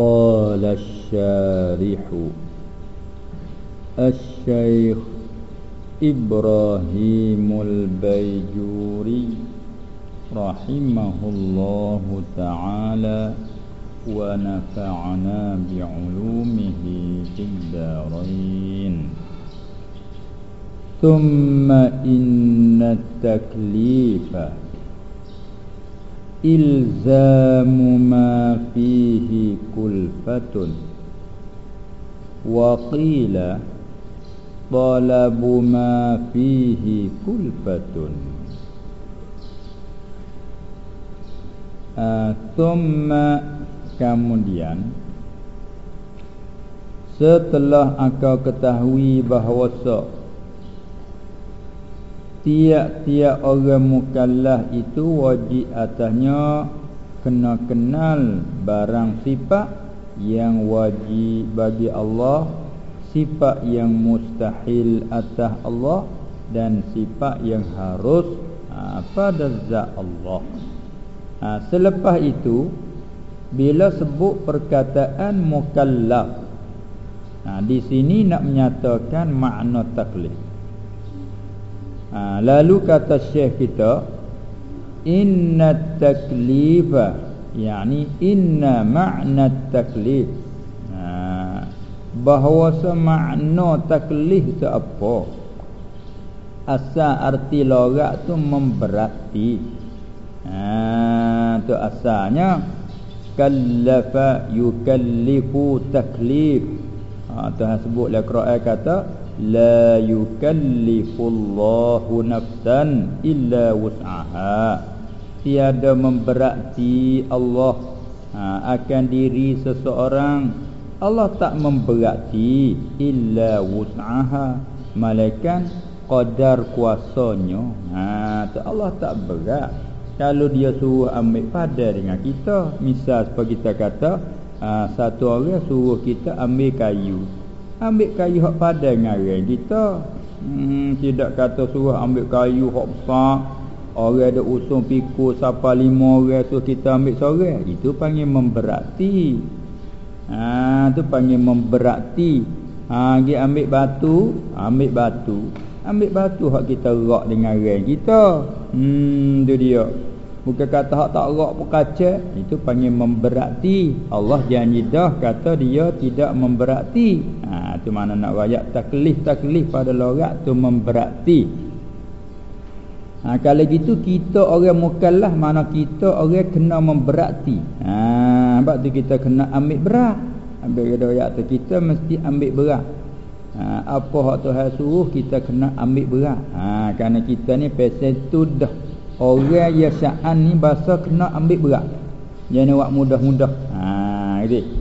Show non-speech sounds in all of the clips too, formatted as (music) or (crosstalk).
قال الشارح الشيخ إبراهيم البيجوري رحمه الله تعالى ونفعنا بعلومه في الدارين. ثم إن التكليف ilzamu ma fihi kulfatun wa qila talabu ma fihi kulfatun thumma kemudian setelah engkau ketahui bahawa tiap-tiap orang mukallaf itu wajib atasnya kena kenal barang sifat yang wajib bagi Allah sifat yang mustahil atas Allah dan sifat yang harus ha, pada zat Allah. Ha, selepas itu bila sebut perkataan mukallaf ha, di sini nak menyatakan makna taklif ha, Lalu kata syekh kita Inna taklifa Yani inna makna taklif. Ha, Bahawa semakna taklif itu apa? Asal arti lorak tu memberati. Ha, Itu asalnya Kallafa yukallifu taklif. Ha, Tuhan sebutlah Quran kata la yukallifullahu nafsan illa wus'aha. Tiada memberati Allah ha, akan diri seseorang. Allah tak memberati illa wus'aha. Malaikat qadar kuasanya ha Allah tak berat. Kalau dia suruh ambil pada dengan kita misal seperti kita kata ha, satu orang suruh kita ambil kayu Ambil kayu hak padan ngarang kita. Hmm, tidak kata suruh ambil kayu hak besar. Orang ada usung pikul siapa lima orang tu kita ambil seorang. Itu panggil memberati. Ha, tu panggil memberati. Ha, pergi ambil batu, ambil batu. Ambil batu hak kita rak dengan rang kita. Hmm, tu dia. Bukan kata hak tak rak pun kaca. Itu panggil memberati. Allah janji dah kata dia tidak memberati. Ha, Itu mana nak rakyat taklif-taklif pada lorak tu memberati. Ha, Kalau gitu kita orang mukallaf Mana kita orang kena memberati. Ha, Sebab tu kita kena ambil berat Ambil rakyat tu kita mesti ambil berat ha, Apa hak Tuhan suruh kita kena ambil berat ha, Kerana kita ni pasal tu dah Orang yang sya'an ni bahasa kena ambil berat. Yang ni buat mudah-mudah. Haa gitu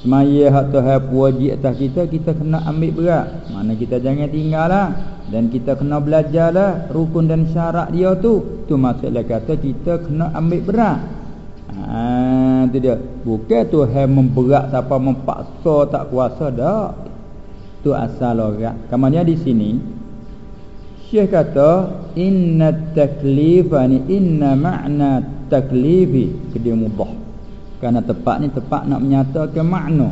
Semaya hak Tuhan wajib atas kita Kita kena ambil berat. Mana kita jangan tinggal lah Dan kita kena belajar lah Rukun dan syarat dia tu. Tu maksudnya kata kita kena ambil berat. Haa tu dia. Bukan Tuhan memberat Siapa mempaksa tak kuasa dah. Tu asal orang. Kemudian di sini Syekh kata inna taklifa ni inna makna taklifi kedua mudah. Karena tepat ni tepat nak menyatakan makna.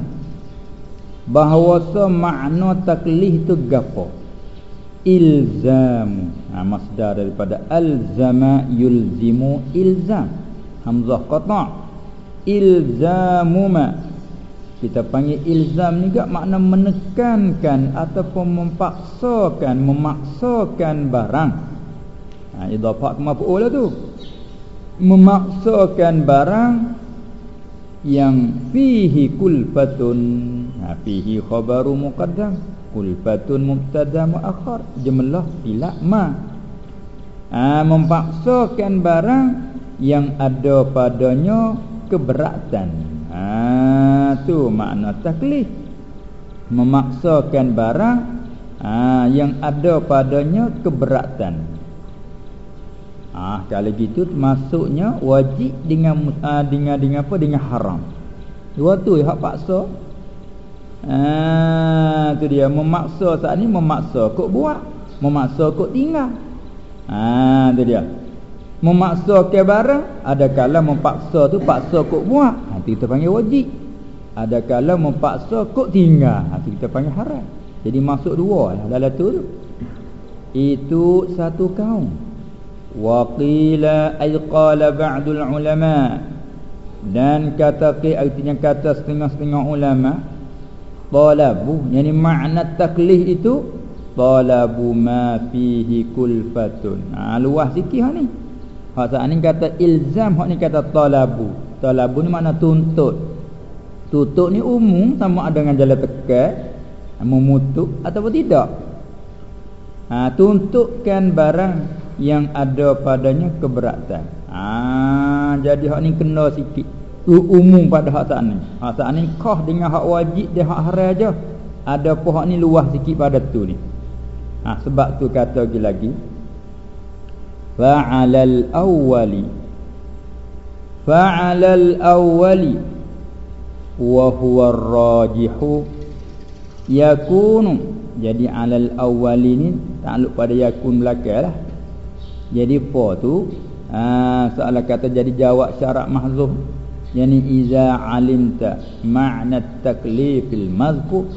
Bahawa makna taklif tu gapo? Ilzam. Ha, masdar daripada alzama yulzimu ilzam. Hamzah qata. Ilzamu ma kita panggil ilzam ni juga makna menekankan ataupun memaksakan memaksakan barang. Ha idafah maf'ul lah tu. Memaksakan barang yang fihi kulfatun. Ha fihi khabaru muqaddam kulfatun mubtada muakhar. Jumlah bila ma. Ha memaksakan barang yang ada padanya keberatan Tu makna taklif. Memaksakan barang ha, yang ada padanya keberatan. Ah ha, kalau gitu masuknya wajib dengan ha, dengan dengan apa dengan haram. Dua tu hak paksa. Ha, tu dia memaksa saat ni memaksa kok buat, memaksa kok tinggal. Ha, tu dia memaksa ke barang ada kala memaksa tu paksa kok buat ha kita panggil wajib ada kala memaksa kok tinggal? Ha, kita panggil haram. Jadi masuk dua lah dalam tu itu satu kaum. Waqila ay qala ba'dul ulama. Dan kata artinya kata setengah-setengah ulama talabu. Yani makna taklih itu talabu ma fihi kulfatun. Ha luah sikit hak ni. Hak saat ni kata ilzam hak ni kata talabu. Talabu ni makna tuntut tutup ni umum sama ada dengan jalan tekat memutuk ataupun tidak ha tuntutkan barang yang ada padanya keberatan Ah, jadi hak ni kena sikit. Umum pada hak saat ni. Hak saat ni kah dengan hak wajib dia hak haram aja. Ada apa hak ni luah sikit pada tu ni. Ha, sebab tu kata lagi lagi. Fa'alal awwali. Fa'alal awwali. Wa huwa rajihu. Yakunu. Jadi alal awwali ni takluk pada yakun belakang lah. Jadi fa tu Ah, soalan kata jadi jawab syarat mahzuf. Yani iza alimta ma'na taklifil mazkur.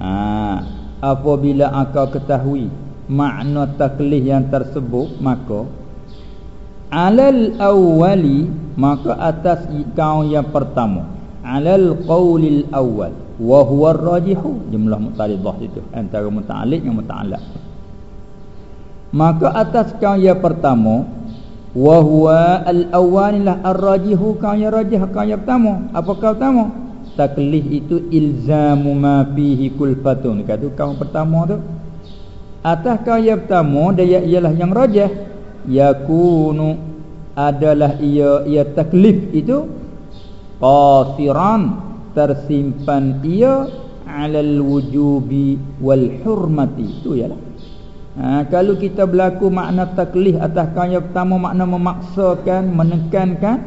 Ah, apabila engkau ketahui makna taklif yang tersebut maka alal awwali maka atas kau yang pertama alal qaulil awwal. Wa huwa rajihu jumlah mutalidah itu. Antara muta'alliq dengan muta'allaq. Maka atas kau yang pertama wa huwa al-awwalilah ar-rajihu. Kau yang rajih kau yang pertama. Apa kau pertama? Taklih itu ilzamu ma fihi kulfatun. Kata kau pertama tu. Atas kau yang pertama dia ialah yang rajih. Yakunu adalah ia ia taklif itu qasiran tersimpan ia alal wujubi wal hurmati itu ialah Ha, kalau kita berlaku makna taklih atas kaya pertama makna memaksakan, menekankan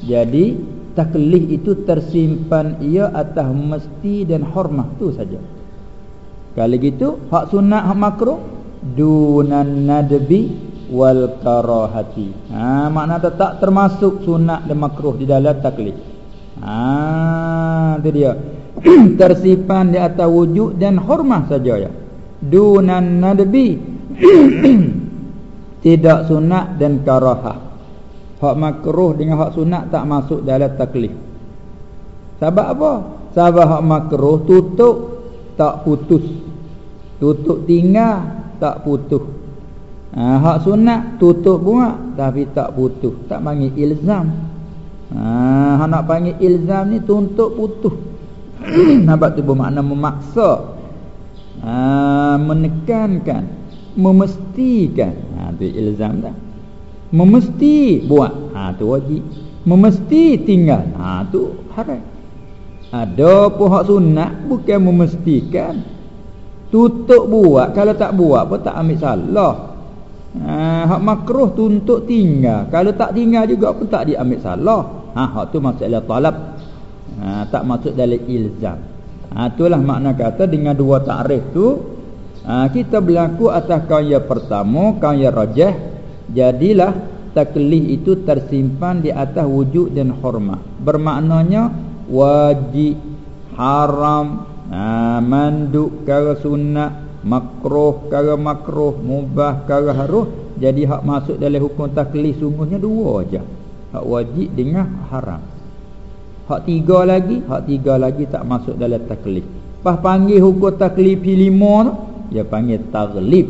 Jadi taklih itu tersimpan ia atas mesti dan hormat tu saja. Kalau gitu hak sunat hak makruh dunan nadbi wal karahati. Ha, makna tak termasuk sunat dan makruh di dalam Ha, itu dia. (clears throat) tersimpan di atas wujud dan hormat saja ya. Dunan nadbi. (clears throat) Tidak sunat dan karahah. Hak makruh dengan hak sunat tak masuk dalam taklif. Sebab apa? Sebab hak makruh tutup tak putus. Tutup tinggal tak putus. Ha, hak sunat tutup buat tapi tak putus. Tak panggil ilzam ha, nak panggil ilzam ni tuntut putus. (clears throat) Nampak tu bermakna memaksa. Ha, menekankan memestikan. Ha tu ilzam dah. Memesti buat. Ha tu wajib. Memesti tinggal. Ha tu haram. Ada pun hak sunat bukan memestikan. Tutup buat. Kalau tak buat pun tak ambil salah. Ha hak makruh tuntut tinggal. Kalau tak tinggal juga pun tak diambil salah ha hak tu masalah talab ha tak masuk dalam ilzam Ha, itulah makna kata dengan dua takrif tu ha, kita berlaku atas kaum yang pertama, kaum yang rajah. Jadilah taklih itu tersimpan di atas wujud dan hormat. Bermaknanya wajib, haram, ha, manduk kara sunnah, makruh kara makruh, mubah kara haruh. Jadi hak masuk dalam hukum taklih sungguhnya dua aja. Hak wajib dengan haram. Hak tiga lagi, hak tiga lagi tak masuk dalam taklif. Pas panggil hukum taklif lima tu, dia panggil taglib.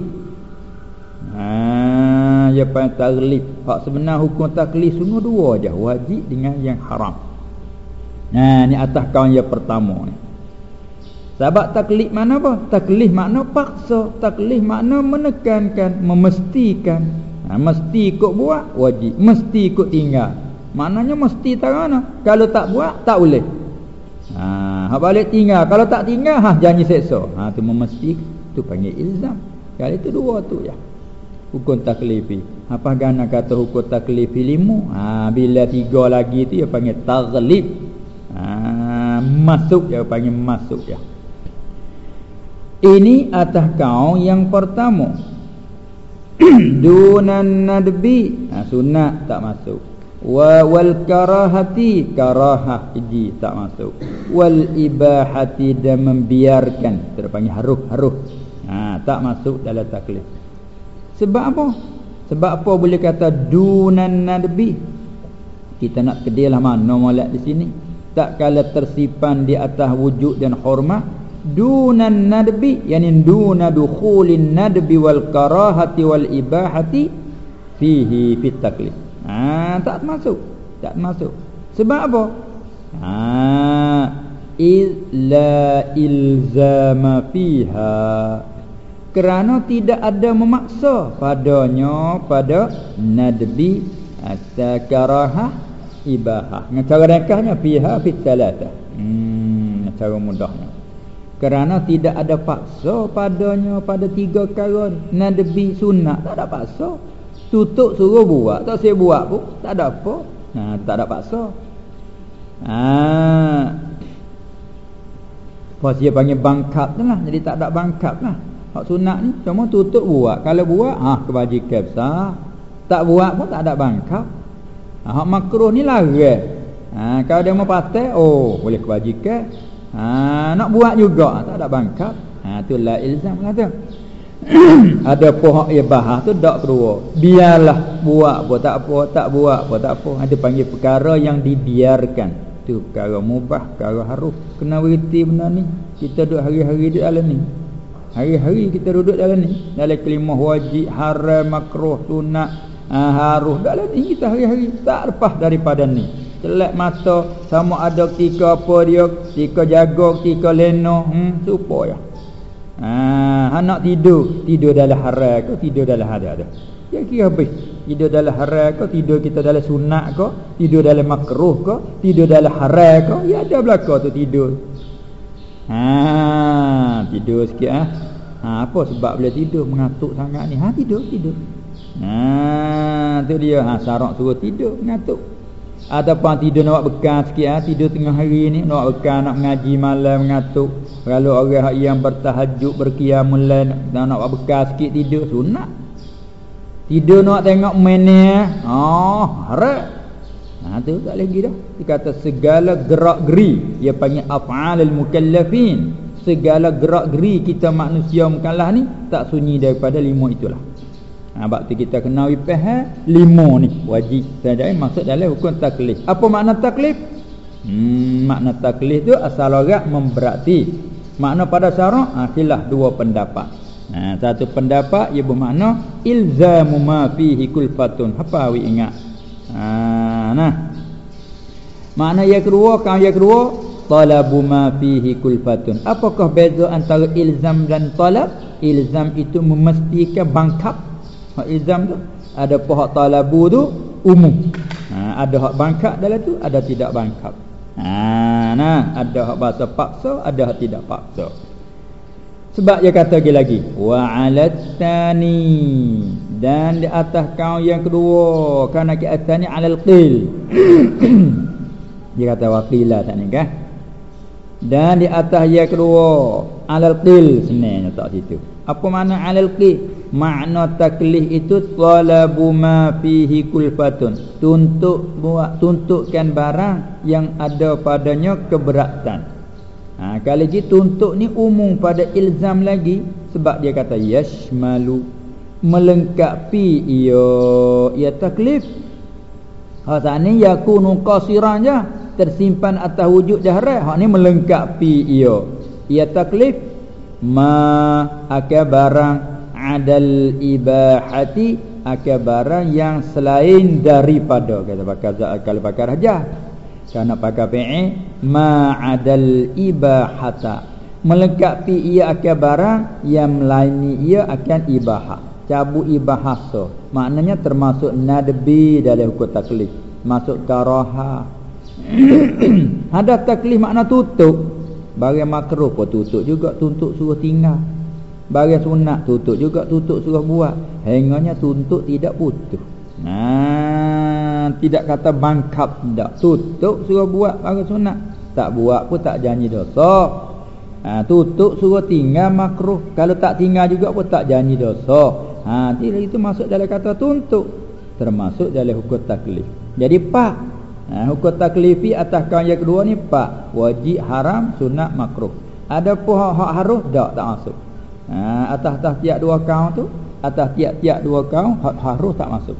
Ha, dia panggil taglib. Hak sebenar hukum taklif semua dua aja, wajib dengan yang haram. Nah, ni atas kawan yang pertama ni. Sebab taklif mana apa? Taklif makna paksa, taklif makna menekankan, memestikan. Ha, mesti ikut buat, wajib. Mesti ikut tinggal. Maknanya mesti tarana. Kalau tak buat, tak boleh. Ha, balik tinggal. Kalau tak tinggal, ha janji seksa. Ha tu memesti tu panggil ilzam. Kali itu dua tu ya. Hukum taklifi. Apa gana kata hukum taklifi lima? Ha bila tiga lagi tu dia panggil taghlib. Ha masuk dia panggil masuk ya. Ini atas kau yang pertama. (clears throat) Dunan nadbi. Ha sunat tak masuk. Wa wal karahati. Karahah iji tak masuk. Wal ibahati dan membiarkan. Terpanggil haruh haruh. Ha, tak masuk dalam taklif. Sebab apa? Sebab apa boleh kata dunan nadbi kita nak kedilah mana molek di sini. Tak kala tersipan di atas wujud dan hormat dunan nadbi yani duna dukhulin nadbi wal karahati wal ibahati fihi fit taklif Ha, tak masuk. Tak masuk. Sebab apa? Ha, illa ilzama fiha. Kerana tidak ada memaksa padanya pada nadbi atau karaha ibahah. Cara rekahnya fiha fit talata. Hmm, cara mudahnya. Kerana tidak ada paksa padanya pada tiga kali nadbi sunat tak ada paksa. Tutup suruh buat Tak saya buat pun Tak ada apa. Ha, Tak ada paksa. Ha. Pas dia panggil bangkap tu lah Jadi tak ada bangkap lah. Hak sunat ni Cuma tutup buat. Kalau buat ha, Kebajikan besar Tak buat pun tak ada bangkap. Ha, Hak makruh ni lah ha, Kalau dia mau patah Oh boleh kebajikan ha, Nak buat juga. Tak ada bangkap. Ha, Itulah ilzam tu (clears throat) ada pohon ibah tu dak kedua. Biarlah buat apa tak apa tak buat apa tak apa. Ada panggil perkara yang dibiarkan. Tu perkara mubah perkara haruf. Kena berhenti benda ni. Kita duduk hari-hari di dalam ni. Hari-hari kita duduk dalam ni. Dalam kelimah wajib haram makruh sunat uh, haruf dalam ni kita hari-hari. Tak lepas daripada ni celak mata sama ada ketika apa dia ketika jaga ketika leno hmm, supaya Ha, anak tidur, tidur dalam haram ke tidur dalam haram Ya kira habis. Tidur dalam haram ke tidur kita dalam sunat ke, tidur dalam makruh ke, tidur dalam haram ke, ya ada belaka tu tidur. Ha, tidur sikit ah. Ha. ha, apa sebab boleh tidur mengantuk sangat ni? Ha, tidur, tidur. Ha, tu dia. Ha, syarat suruh tidur mengantuk. Ataupun tidur nak bekas sikit ha? Tidur tengah hari ni Nak bekas nak mengaji malam mengatuk Kalau orang yang bertahajud berkiamul lain Dan nak bekas sikit tidur Sunat Tidur nak tengok mana Oh harap Ha tu tak lagi dah. Dia kata segala gerak geri dia panggil af'alul mukallafin. Segala gerak geri kita manusia mukallaf ni tak sunyi daripada lima itulah. Ha, waktu kita kena wipah ha? lima ni wajib saja masuk dalam hukum taklif. Apa makna taklif? Hmm, makna taklif tu asal orang memberati. Makna pada syarak ha, khilaf dua pendapat. Ha, satu pendapat ia bermakna ilzamu ma fihi kulfatun. Apa awi ingat? Ha, nah. Makna yang kedua kan yang kedua talabu ma fihi kulfatun. Apakah beza antara ilzam dan talab? Ilzam itu memastikan bangkap Hak ilzam tu ada pohon talabu tu umum. Ha, ada hak bangkap dalam tu, ada tidak bangkap. Ha, nah, ada hak bahasa paksa, ada hak tidak paksa. Sebab dia kata lagi lagi, wa alattani dan di atas kau yang kedua, kerana ke atas ni alal qil. (coughs) dia kata waqila tak ni kan? Dan di atas yang kedua, alal qil sebenarnya tak situ. Apa makna alal qil? Makna taklif itu talabu ma fihi kulfatun. Tuntut buat tuntukkan barang yang ada padanya keberatan. Ha kalau ji tuntut ni umum pada ilzam lagi. Sebab dia kata yashmalu. Melengkapi ia. Ia taklif. Ha sani yakunu qasiran je tersimpan atas wujud jahrat ha ni melengkapi ia. Ia taklif. Ma akal barang adal ibahati akan barang yang selain daripada kata pakar kalau pakar raja kerana pakar fi'i ma adal ibahata. Melengkapi ia akan barang yang melaini ia akan ibahah. Cabut ibahasa maknanya termasuk nadbi dalam hukum taklif. Masuk karaha (coughs) ada taklif makna tutup. Bagi makruh pun tutup juga tuntut suruh tinggal Bagi sunat tutup juga tutup suruh buat. Henganya tuntut tidak putus. Nah, tidak kata bangkap tidak. Tutup suruh buat bagi sunat. Tak buat pun tak janji dosa. Ha, tutup suruh tinggal makruh. Kalau tak tinggal juga pun tak janji dosa. Ha, itu masuk dalam kata tuntut. Termasuk dalam hukum taklif. Jadi pak ha, Hukum taklifi atas kaum yang kedua ni pak Wajib, haram, sunat, makruh Ada pun hak harus tak tak masuk ha, Atas-atas tiap dua kaum tu Atas tiap-tiap dua kaum Hak harus tak masuk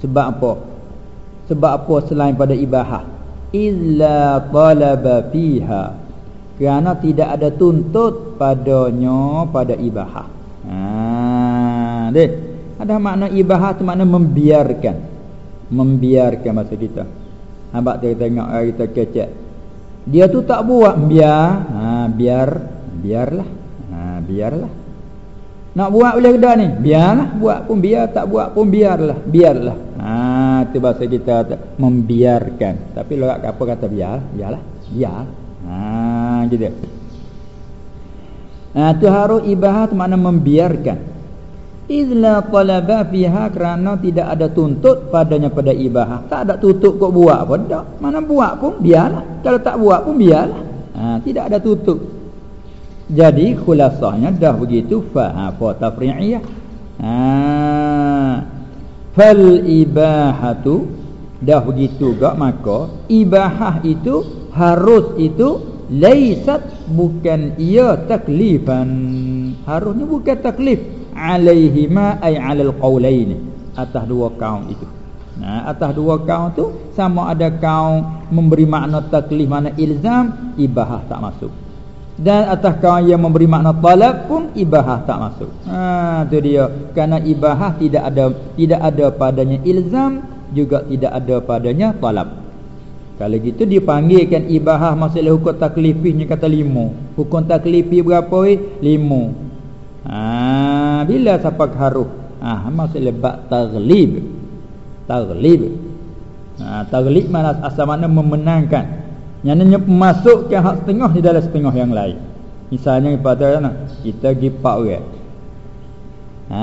Sebab apa? Sebab apa selain pada ibahah Illa talaba fiha Kerana tidak ada tuntut padanya pada ibahah Ha, deh. Ada makna ibahah tu makna membiarkan. Membiarkan masa kita. Hamba kita tengok kita kecek. Dia tu tak buat biar, ha, biar biarlah. Biarlah. Nak buat boleh ke ni? Biarlah, buat pun biar, tak buat pun biarlah, biarlah. Ha, tu bahasa kita membiarkan. Tapi lorak apa kata biar? Biarlah, biar. Ha, gitu. Ha, tu harus ibahat mana membiarkan. Izla talaba fiha kerana tidak ada tuntut padanya pada ibahah. Tak ada tutup kok buat pun tak. Mana buat pun biarlah. Kalau tak buat pun biarlah. Ha, tidak ada tutup. Jadi khulasahnya dah begitu fa ha, fa tafri'iyah. Ha. Fal ibahatu dah begitu gak maka ibahah itu harus itu laisat bukan ia taklifan. Harusnya bukan taklif alaihima ay alal qaulain atas dua kaum itu nah atas dua kaum tu sama ada kaum memberi makna taklif mana ilzam ibahah tak masuk dan atas kaum yang memberi makna talab pun ibahah tak masuk ha tu dia kerana ibahah tidak ada tidak ada padanya ilzam juga tidak ada padanya talab kalau gitu dipanggilkan ibahah masalah hukum taklifihnya kata lima. Hukum taklifi berapa weh? Lima. Ha, bila siapa haruh? Ha, maksud lebat taglib. Taglib. Ha, taglib mana asal mana memenangkan. Yang masukkan hak setengah di dalam setengah yang lain. Misalnya pada mana? Kita pergi pak orang. Ha,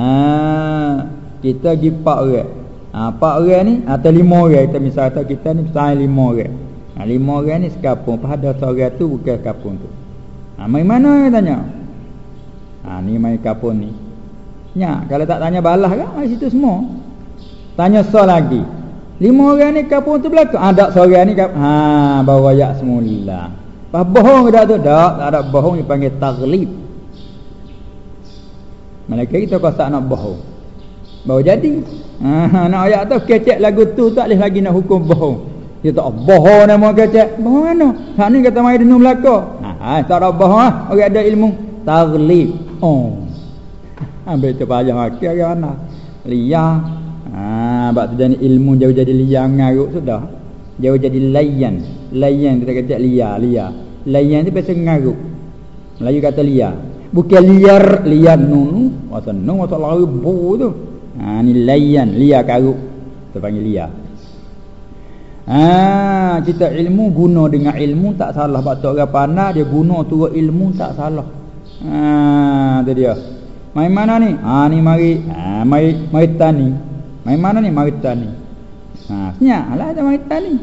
kita pergi pak orang. Ha, pak orang ni atau lima orang kita misal kata kita ni misalnya lima orang. Ha, lima orang ni sekapung. Pada seorang tu bukan sekapung tu. Ha, mai mana tanya? Ha ni mai kapun ni. Nya, kalau tak tanya balah kan mai situ semua. Tanya so lagi. Lima orang ni kapun tu belakang. Ada ha, seorang ni. Ha bawa ya semula. Apa bohong dah tu? Tak, tak ada bohong dipanggil taglib. Mereka kita kuasa nak bohong. Baru jadi. Ha (laughs) nak ayat tu kecek lagu tu tak boleh lagi nak hukum bohong. Dia tak bohong nama kecek. Bohong mana? Hak ni kata mai denung belaka. Ha, tak ada bohong ah. Orang ada ilmu taglib. Oh. (laughs) Ambil tu payah ke mana? Liar. Ha, sebab tu jadi ilmu jauh jadi liar ngaruk sudah. Jauh jadi layan. Layan kita kata liar, liar. Layan tu biasa ngaruk. Melayu kata liar. Bukan liar, liar nun. Masa nun, masa lari bu tu. Ha, ni layan, liar karuk. Kita panggil liar. Ha, kita ilmu guna dengan ilmu tak salah. Sebab tu orang pandai dia guna tu ilmu tak salah. Ha tu dia. Mai mana ni? Ha ni mari. Ha mai mai tani. Mai mana ni? Mari tani. Ha senyap lah ada mai tani.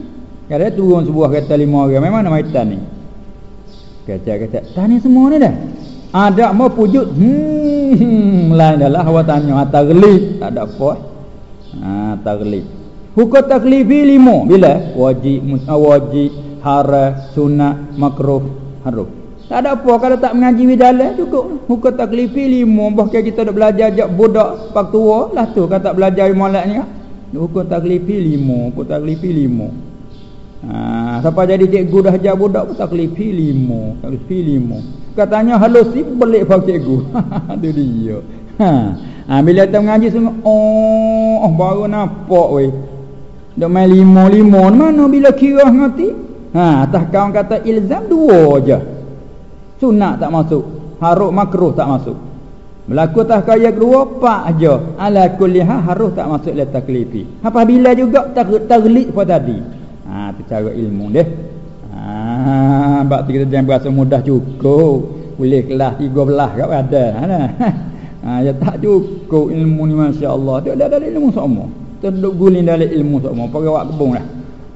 Kada turun sebuah kereta lima orang. Mai mana mai tani? Kata kata tani semua ni dah. Ada mau pujut. Hmm, (laughs) lain adalah awak tanya atas gelip. Tak ada apa. Ha taglib. Hukum taklifi lima bila? Wajib, wajib, haram, sunat, makruh, haram. Tak ada apa kalau tak mengaji widalah cukup. Muka taklifi lima bahkan kita dah belajar jak budak pak tua lah tu kata belajar molek ni. Hukum taklifi lima, hukum taklifi lima. Ha, siapa jadi cikgu dah ajar budak pun taklifi lima, taklifi lima. Katanya halus si belik pak cikgu. (laughs) tu dia. Ha. ha bila kita mengaji semua oh, oh baru nampak weh. Dak main lima-lima mana bila kira ngerti? Ha, atas kawan kata ilzam dua je. Sunat tak masuk. Harus makruh tak masuk. Berlaku tak kaya kedua, pak aja. Ala kulliha harus tak masuk le taklifi. Apabila juga taglid pada tadi. Ha, tu cara ilmu deh. Ha, bab kita jangan berasa mudah cukup. Boleh kelas 13 kat ada. Ha, (laughs) ha, ya tak cukup ilmu ni masya-Allah. Dia ada ilmu semua. Terduk guling dalam ilmu semua. Pakai wak kebun lah.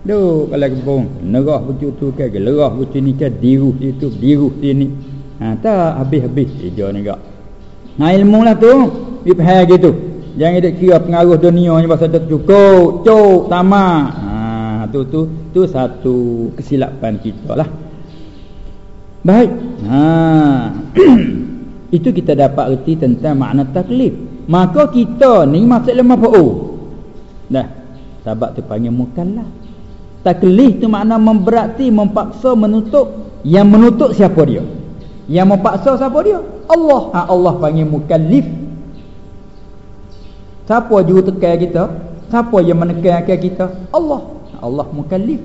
Duk kalau kebun, nerah betul ke, lerah betul ni ke, diruh situ, diruh sini. Ha, tak habis-habis hijau ni gak. Nah ilmu lah tu, dipahal gitu. Jangan dia kira pengaruh dunia ni pasal tak cukup, cuk, tamak. Ha tu tu tu satu kesilapan kita lah. Baik. Ha. (clears throat) Itu kita dapat erti tentang makna taklif. Maka kita ni maksud lemah oh. Dah. Sebab tu panggil mukallaf. Taklif tu makna memberati, mempaksa, menutup. Yang menutup siapa dia? Yang mempaksa siapa dia? Allah. Ha, Allah panggil mukallif. Siapa juru tekan kita? Siapa yang menekankan kita? Allah. Allah mukallif.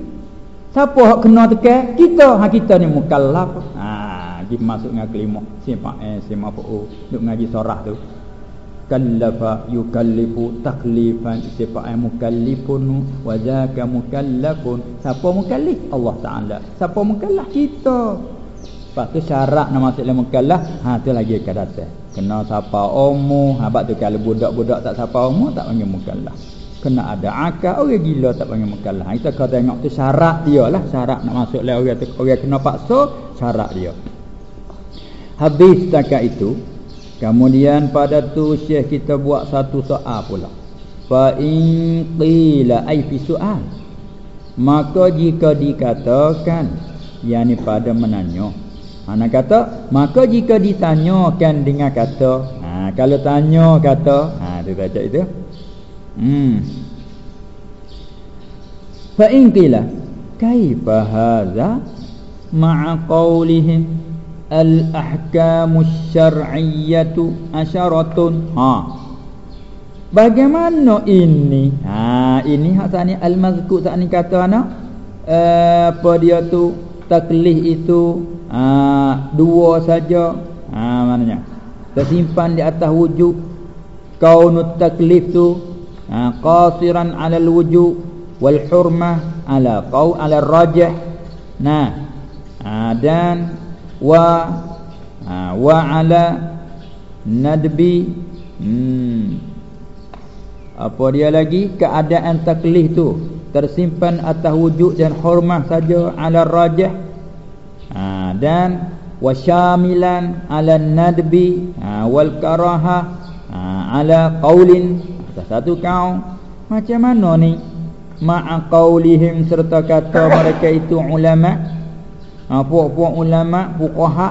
Siapa hak kena tekan? Kita. Ha kita ni mukallaf. Ha dia masuk dengan kelima. Siapa eh siapa oh duk ngaji surah tu. Kallafa yukallifu taklifan siapa mukallifun wa zaka mukallafun. Siapa mukallif? Allah Taala. Siapa mukallaf? Kita. Lepas tu syarat nak masuk dalam mukallaf, ha tu lagi akan datang. Kena siapa umur, ha tu kalau budak-budak tak siapa umur tak panggil mukallaf kena ada akal orang gila tak panggil mukallaf kita kau tengok tu syarat dia lah syarat nak masuk lah orang tu orang kena paksa syarat dia habis setakat itu kemudian pada tu syekh kita buat satu soal pula. Fa in qila ai fi soal maka jika dikatakan yakni pada menanya mana kata maka jika ditanyakan dengan kata ha kalau tanya kata ha dia baca itu. Hmm. Fa in qila kaifa hadza ma'a qawlihim al ahkamu syar'iyyatu asyaratun. Ha. Bagaimana ini? Ha, ini hak tadi al-mazkur tadi kata anak uh, apa dia tu taklih itu uh, dua saja. Ha, maknanya tersimpan di atas wujud kaunut taklif tu ha, qasiran 'ala al-wuju' wal hurmah 'ala qaw 'ala ar-rajih nah ha, dan wa ha, wa 'ala nadbi hmm. apa dia lagi? Keadaan taklih tu tersimpan atas wujud dan hormah saja 'ala ar-rajih ha, dan wa syamilan 'ala nadbi ha, wal karaha ha, 'ala qaulin. Satu kaum macam mana ni? Ma'a qaulihim serta kata mereka itu ulama ha puak-puak ulama fuqaha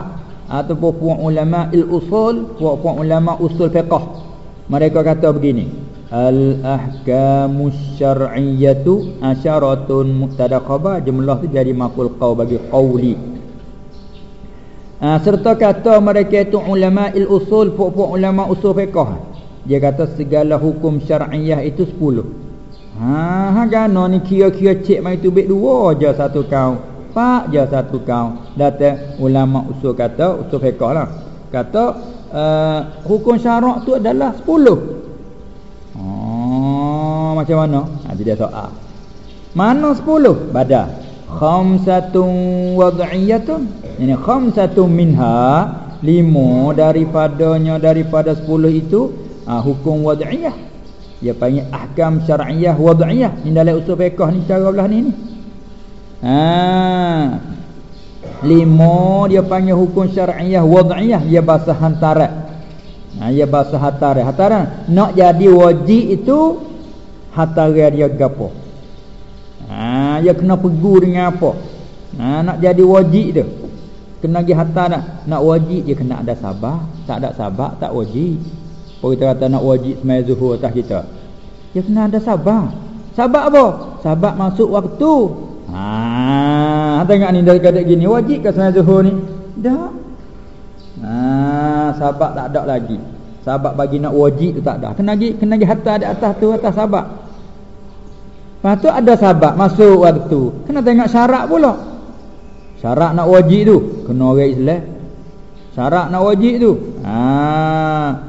ataupun puak ulama il usul puak-puak ulama usul fiqh mereka kata begini al ahkamu syar'iyyatu asyaratun mubtada khabar jumlah tu jadi maf'ul qaul bagi qauli ha, serta kata mereka itu ulama il usul puak-puak ulama usul fiqh dia kata segala hukum syar'iyah itu 10. Ha ha gano ni kira-kira cek mai tu bet dua aja satu kau. Pak je satu kau. Datang ulama usul kata usul fiqh lah. Kata uh, hukum syarak tu adalah 10. Oh macam mana? Ha dia soal. Mana 10? Badah. Khamsatun wad'iyatun. Ini khamsatun minha lima daripadanya daripada 10 itu ha, hukum wad'iyah dia panggil ahkam syar'iyah wad'iyah ni dalam usul fiqh ni cara belah ni ni ha. Lima dia panggil hukum syar'iyah wad'iyah dia bahasa hantarat ha dia bahasa hantarat hantarat nak jadi wajib itu hantarat dia gapo? Ha dia kena pegu dengan apa? Ha nak jadi wajib tu kena pergi hantarat nak wajib dia kena ada sabar tak ada sabar tak wajib. Kalau kita kata nak wajib semai zuhur atas kita. Dia kena ada sabar Sabar apa? Sabar masuk waktu Haa Tengok ni dari kadang gini. Wajib ke semai zuhur ni? Tak. Haa Sabar tak ada lagi. Sabar bagi nak wajib tu tak ada. Kena lagi Kena lagi hatta di atas tu Atas sabar Lepas tu ada sabar Masuk waktu. Kena tengok syarat pula. Syarat nak wajib tu Kena orang Islam. Syarat nak wajib tu ha,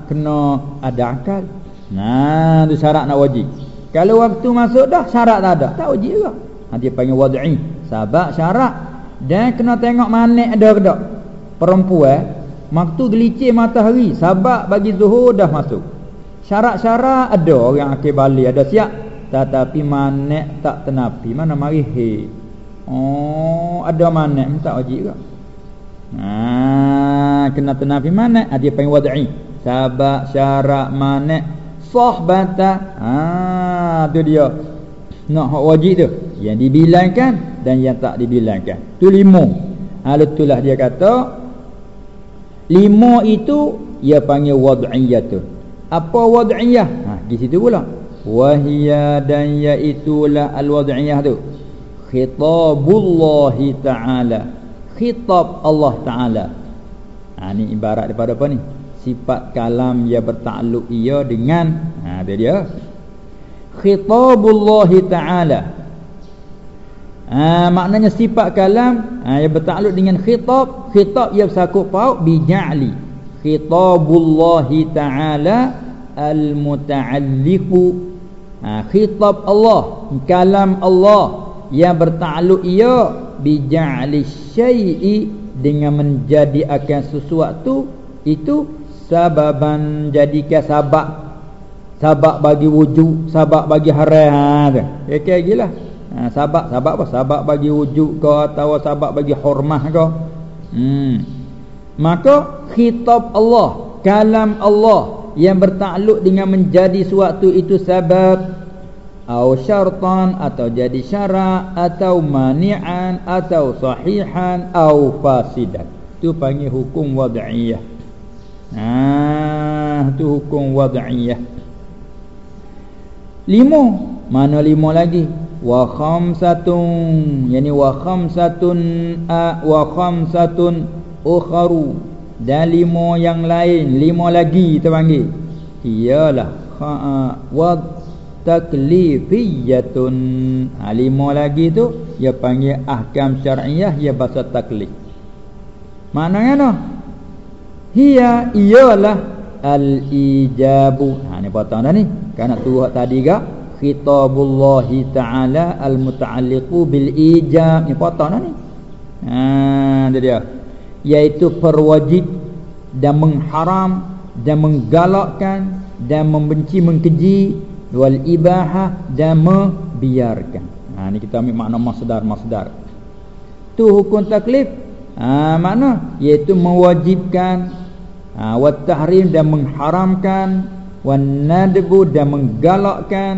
Kena ada akal. Nah, tu syarat nak wajib. Kalau waktu masuk dah syarat tak ada. Tak wajib juga Dia panggil wad'i. Sabak syarat Dan kena tengok manik ada ke tak Perempuan Waktu gelicir matahari Sabak bagi zuhur dah masuk. Syarat-syarat ada orang akhir balik Ada siap. Tetapi manik tak tenapi. Mana mari he Oh ada manik Tak wajib ke Ha kena tenafi mana? Ha, dia panggil wad'i. Sabak syarak mana? sahbata ha tu dia. Nak hak wajib tu yang dibilangkan dan yang tak dibilangkan. Tu lima. Ha itulah dia kata lima itu ia panggil wad'iyatun. Apa wad'iyah? Ha di situ pula. Wahia dan iaitulah al-wad'iyah tu. Khitabullah taala. Khitab Allah taala. Ha ni ibarat daripada apa ni? Sifat kalam yang bertakluk ia dengan ha dia dia. Khitabullah taala ha maknanya sifat kalam ha, yang bertakluk dengan khitab. Khitab ia bersakup paut bi ja'li khitabullah taala al-muta'alliqu. Ha, khitab Allah kalam Allah. Yang bertakluk ia bi ja'li syai'i dengan menjadi akan sesuatu. Itu sababan jadikan sabab sabab bagi wujud sabab bagi haram. Ha tu okey gilah ha, sabab sabab apa? Sabab bagi wujud ke atau sabab bagi hormah ke hmm. Maka khitab Allah kalam Allah yang bertakluk dengan menjadi suatu itu sebab. Atau syartan atau jadi syarat atau mani'an atau sahihan atau fasidan. Tu panggil hukum wad'iyah. Ah, tu hukum wad'iyah. Lima, mana lima lagi? Wa khamsatun, yani wa khamsatun a wa khamsatun ukharu. Dan lima yang lain, lima lagi kita panggil. Iyalah kha wa taklifiyatun. Ha, lima lagi tu dia panggil ahkam syar'iyah ya bahasa taklif. Maknanya noh? hiya ialah al-ijabu ha ni potong dah ni kan nak turut tadi gak khitabullah taala al-muta'alliqu bil ijab ni potong dah ni. Ha dia dia. Iaitu perwajib dan mengharam dan menggalakkan dan membenci mengkeji wal ibahah dan membiarkan. Ha ni kita ambil makna masdar masdar. Tu hukum taklif. Ha makna iaitu mewajibkan ha, wat tahrim dan mengharamkan wan nadbu dan menggalakkan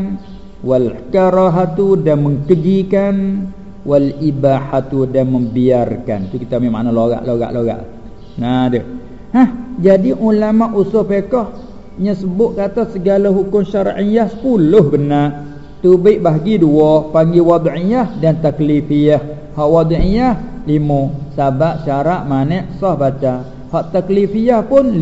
wal karahatu dan mengkejikan wal ibahatu dan membiarkan. Tu kita ambil makna lorak-lorak-lorak nah dia ha jadi ulama usul fiqh nya sebut kata segala hukum syar'iyyah 10 benar. Tu baik bahagi dua panggil wad'iyah dan taklifiyah. Ha wad'iyah lima. Sabab syarat mani' sah baca. Hak taklifiyah pun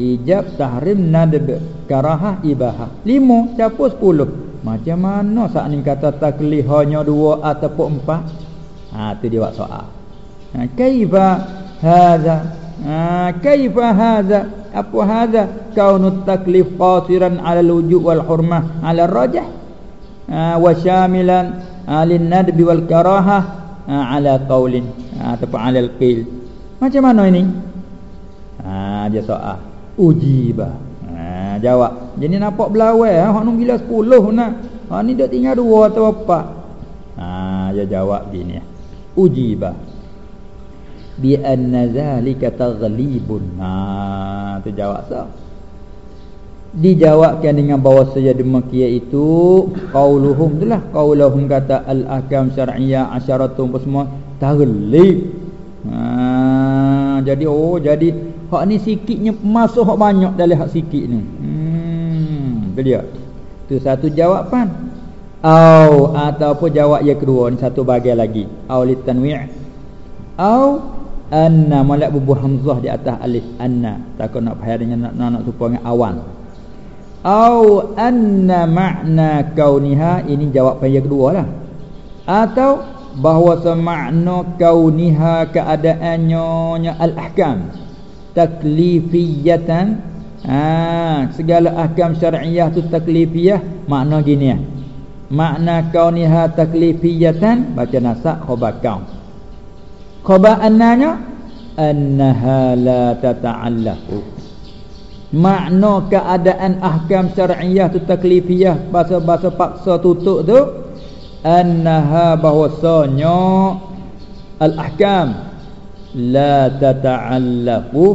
Ijab, tahrim, nadab Karahah, ibahah. Lima, siapa sepuluh. Macam mana saat ni kata taklif hanya dua ataupun empat? Ha, tu dia buat soal. Ha, Kaifa hadha ha, Kaifa hadha Apa hadha Kaunut taklif qasiran ala wujud wal hurmah Ala rajah. Ha, Wa syamilan Alin nadbi wal karahah ha, Ala qawlin ha, Ataupun ala al-qil. Macam mana ini? Ha dia soal. Ujiba. Ha jawab. Jadi nampak belawai ha hak bila 10 nak. Ha ni dah tinggal dua atau apa? Ha dia jawab gini. Ujiba. Bi anna zalika taghlibun. Ha tu jawab sah. Dijawabkan dengan bahawa saja demikian itu qauluhum itulah qauluhum kata al ahkam syar'iyyah asyaratun semua taghlib. Ha jadi oh jadi Hak ni sikitnya masuk hak banyak dalam hak sikit ni. Hmm, tu dia. Tu satu jawapan. Au ataupun jawab yang kedua ni satu bagian lagi. Au li tanwi'. Au anna malak bubuh hamzah di atas alif anna. Takut nak faham dengan nak nak, nak supaya dengan awan. Au anna ma'na kauniha ini jawapan yang kedua lah. Atau bahawa semakna kauniha keadaannya al-ahkam taklifiyatan. Ha segala ahkam syar'iyyah tu taklifiyah. Makna gini ya. Makna kauniha taklifiyatan baca nasak khabar kaun khabar annanya annaha la tata'allaqu. Makna keadaan ahkam syar'iyyah tu taklifiyah bahasa-bahasa paksa tutup tu annaha bahwasanya al ahkam la tata'allaqu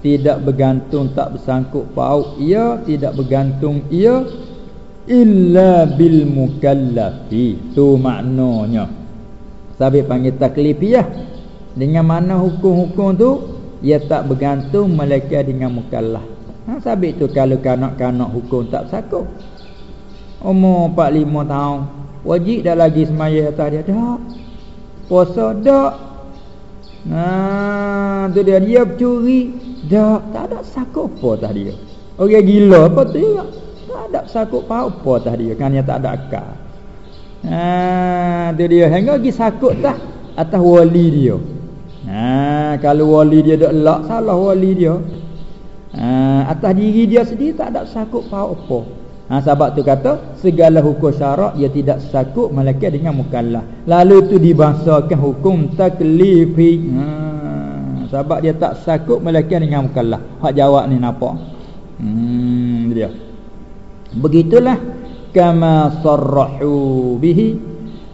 tidak bergantung tak bersangkut paut ia tidak bergantung ia illa bil mukallafi. Tu maknanya. Sabit panggil taklifiyah dengan mana hukum-hukum tu ia tak bergantung melainkan dengan mukallaf ha sabit tu kalau kanak-kanak hukum tak bersangkut. Umur 45 tahun. Wajib dah lagi semaya atas dia. Dah. Puasa dak nah tu dia. Dia curi dak tak ada sakut apa atas dia. Orang gila apa tu tak ada sakut apa apa atas dia. Kan dia tak ada akal. Nah tu dia. Hingga lagi sakut dah atas wali dia. Nah kalau wali dia dak lak salah wali dia. Ah atas diri dia sendiri tak ada sakut apa-apa Ha, sebab tu kata segala hukum syarak ia tidak sakut malaikat dengan mukallaf. Lalu tu dibahasakan hukum taklifi. Ha, sebab dia tak sakut malaikat dengan mukallaf. Hak jawab ni nampak. Hmm dia. Begitulah kama sarrahu bihi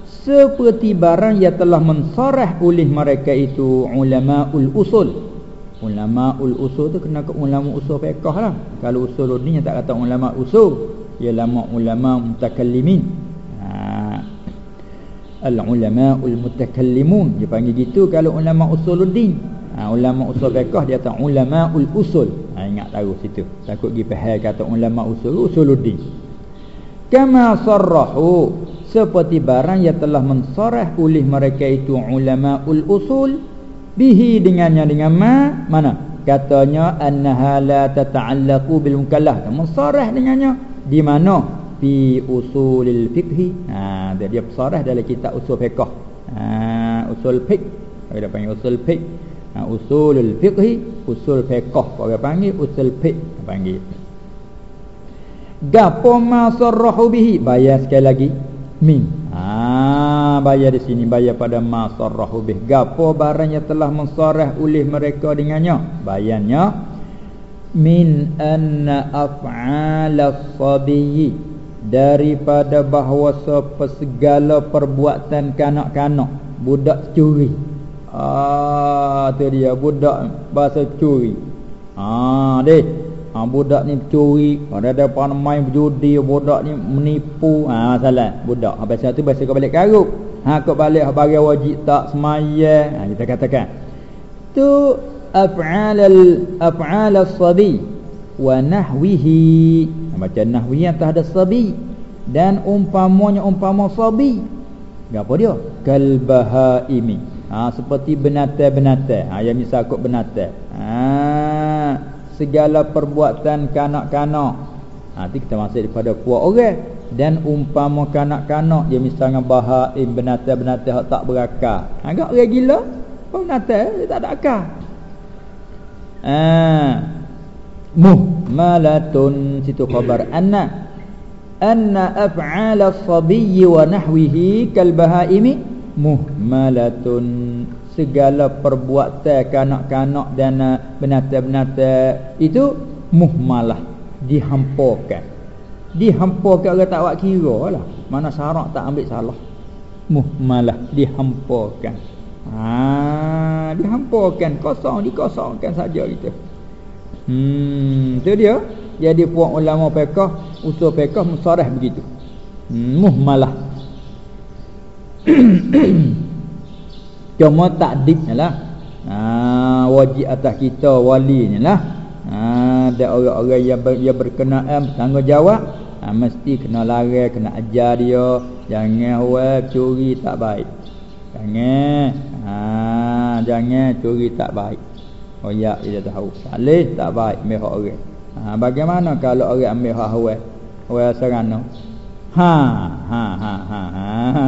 seperti barang yang telah mensarah oleh mereka itu ulamaul usul. Ulamaul usul tu kena ke ulama usul fiqh lah. Kalau usul ni tak kata ulama usul ialah ulama mutakallimin. Ha. al ulama al mutakallimun dia panggil gitu kalau ulama usuluddin. Ha, ulama usul fiqh dia kata ulama ul usul ha, ingat tahu situ. Takut pergi faham kata ulama usul usuluddin. Kama sarrahu seperti barang yang telah mensarah oleh mereka itu ulama ul usul bihi dengannya dengan ma mana? Katanya annaha la tata'allaqu bil mukallaf mensarah dengannya di mana? Fi usulil fiqh ha dia dia pesarah dalam kitab usul fiqh. Ha usul fiqh. Dia panggil usul fiqh? Ha usulul fiqh usul fiqh. Orang panggil usul fiqh. Panggil. Gapo ma bihi? Bayar sekali lagi. Min. Ha bayar di sini. Bayar pada ma sarrahu bih gapo yang telah mensarah oleh mereka dengannya? Bayarnya min anna af'alas sabiyyi daripada bahawa segala perbuatan kanak-kanak budak curi. Ah tu dia budak bahasa curi. Ah deh. Ah budak ni curi ada ada pan main berjudi budak ni menipu. Ah salah. Budak habis tu bahasa kau balik karuk ha kau balik bagi wajib tak semaya. Ha, kita katakan. Tu af'al al-af'al as-sabi wa nahwihi baca nahwi yang tak ada sabi dan umpamanya umpama sabi. Apa dia? Kal bahaimi. Ha seperti binatang-binatang ha yang misal kok binatang ha segala perbuatan kanak-kanak. Ha nanti kita masuk daripada kuat orang dan umpama kanak-kanak. Dia misalnya bahaim binatang-binatang tak berakal. Agak orang gila binatang dia tak ada akal Ah. muhmalatun. Situ khabar. Anna. Anna af'al as-sabiy wa nahwihi kal bahaimi muhmalatun. Segala perbuatan kanak-kanak dan ah, binatang-binatang itu muhmalah. Dihampakan dihampakan orang tak buat kira lah. Mana syarak tak ambil salah. Muhmalah. Dihampakan Ha, dihampakan kosong dikosongkan saja kita. Hmm, tu dia. Jadi puak ulama fiqh, usul fiqh musarah begitu. Hmm, muhmalah. (coughs) Cuma takdibnya lah. Ha, wajib atas kita walinya lah. Ha, ada orang-orang yang, ber, yang berkenaan bertanggungjawab ha, mesti kena lari, kena ajar dia. Jangan web curi tak baik. Jangan Jangan curi tak baik. Oh ya dia tahu. Salih tak baik hak orang. Ha, Bagaimana kalau orang ambil hak orang Orang serana Ha ha ha ha ha.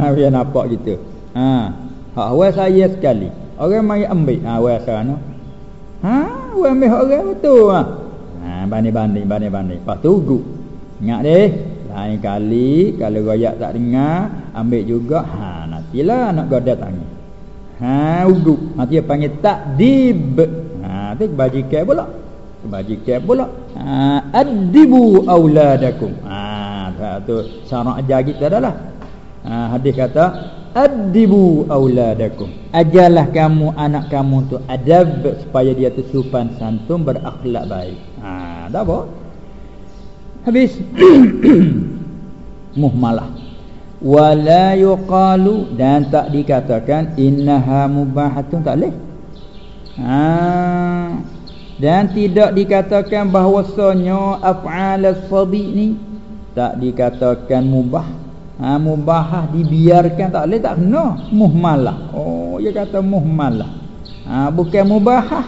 (laughs) Biar nampak gitu. Ha Hak orang saya sekali. Orang mari ambil. Ha, Orang serana Ha Orang ambil hak orang betul ha. ha banding-banding banding-banding. Lepas tu gu Ingat deh. Lain kali Kalau royak tak dengar Ambil juga. Ha nantilah nak goda tangan Ha. Ha dia panggil takdib. Ha tu kebajikan pula. Kebajikan pula. Ha adibu auladakum. Ha tu syarak ajar kita adalah. Ha hadis kata adibu auladakum ajalah kamu anak kamu tu adab supaya dia tu sopan santun berakhlak baik ha dah apa habis (coughs) muhmalah wala yuqalu dan tak dikatakan innaha mubahatun tak leh ha. Dan tidak dikatakan bahwasanya af'al as-sabi ni tak dikatakan mubah. Ha, mubahah dibiarkan tak boleh tak kena. Muhmalah. Oh dia kata muhmalah. Ha, bukan mubahah.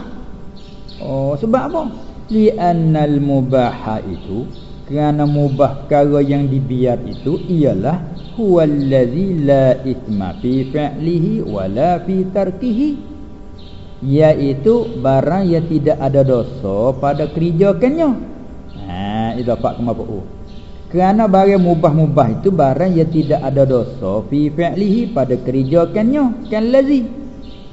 Oh sebab apa? Li annal mubaha itu kerana mubah perkara yang dibiar itu ialah huwallazi la ithma fi fi'lihi wala fi tarkihi. Iaitu barang yang tidak ada dosa pada kerjakannya ha itu apa kemapa kerana barang mubah-mubah itu barang yang tidak ada dosa fi fi'lihi pada kerjakannya kan lazi?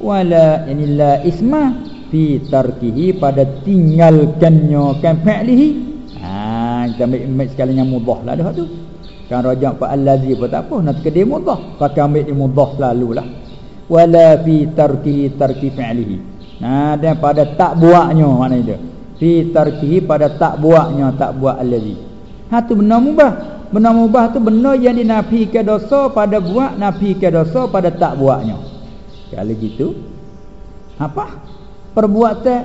Wala yani la isma fi tarkihi pada tinggalkannya. Kan fi'lihi kita ambil sekali yang mubah lah dah tu kan rajak fa allazi pun tak apa nak kedai mubah pakai ambil di mubah selalulah wala fi tarkihi tarki fi'lihi nah dan pada tak buatnya mana itu fi tarkihi pada tak buatnya tak buat allazi Ha tu benar mubah. Benar mubah tu benar yang dinafikan dosa pada buat, nafikan dosa pada tak buatnya. Kalau gitu apa? Perbuatan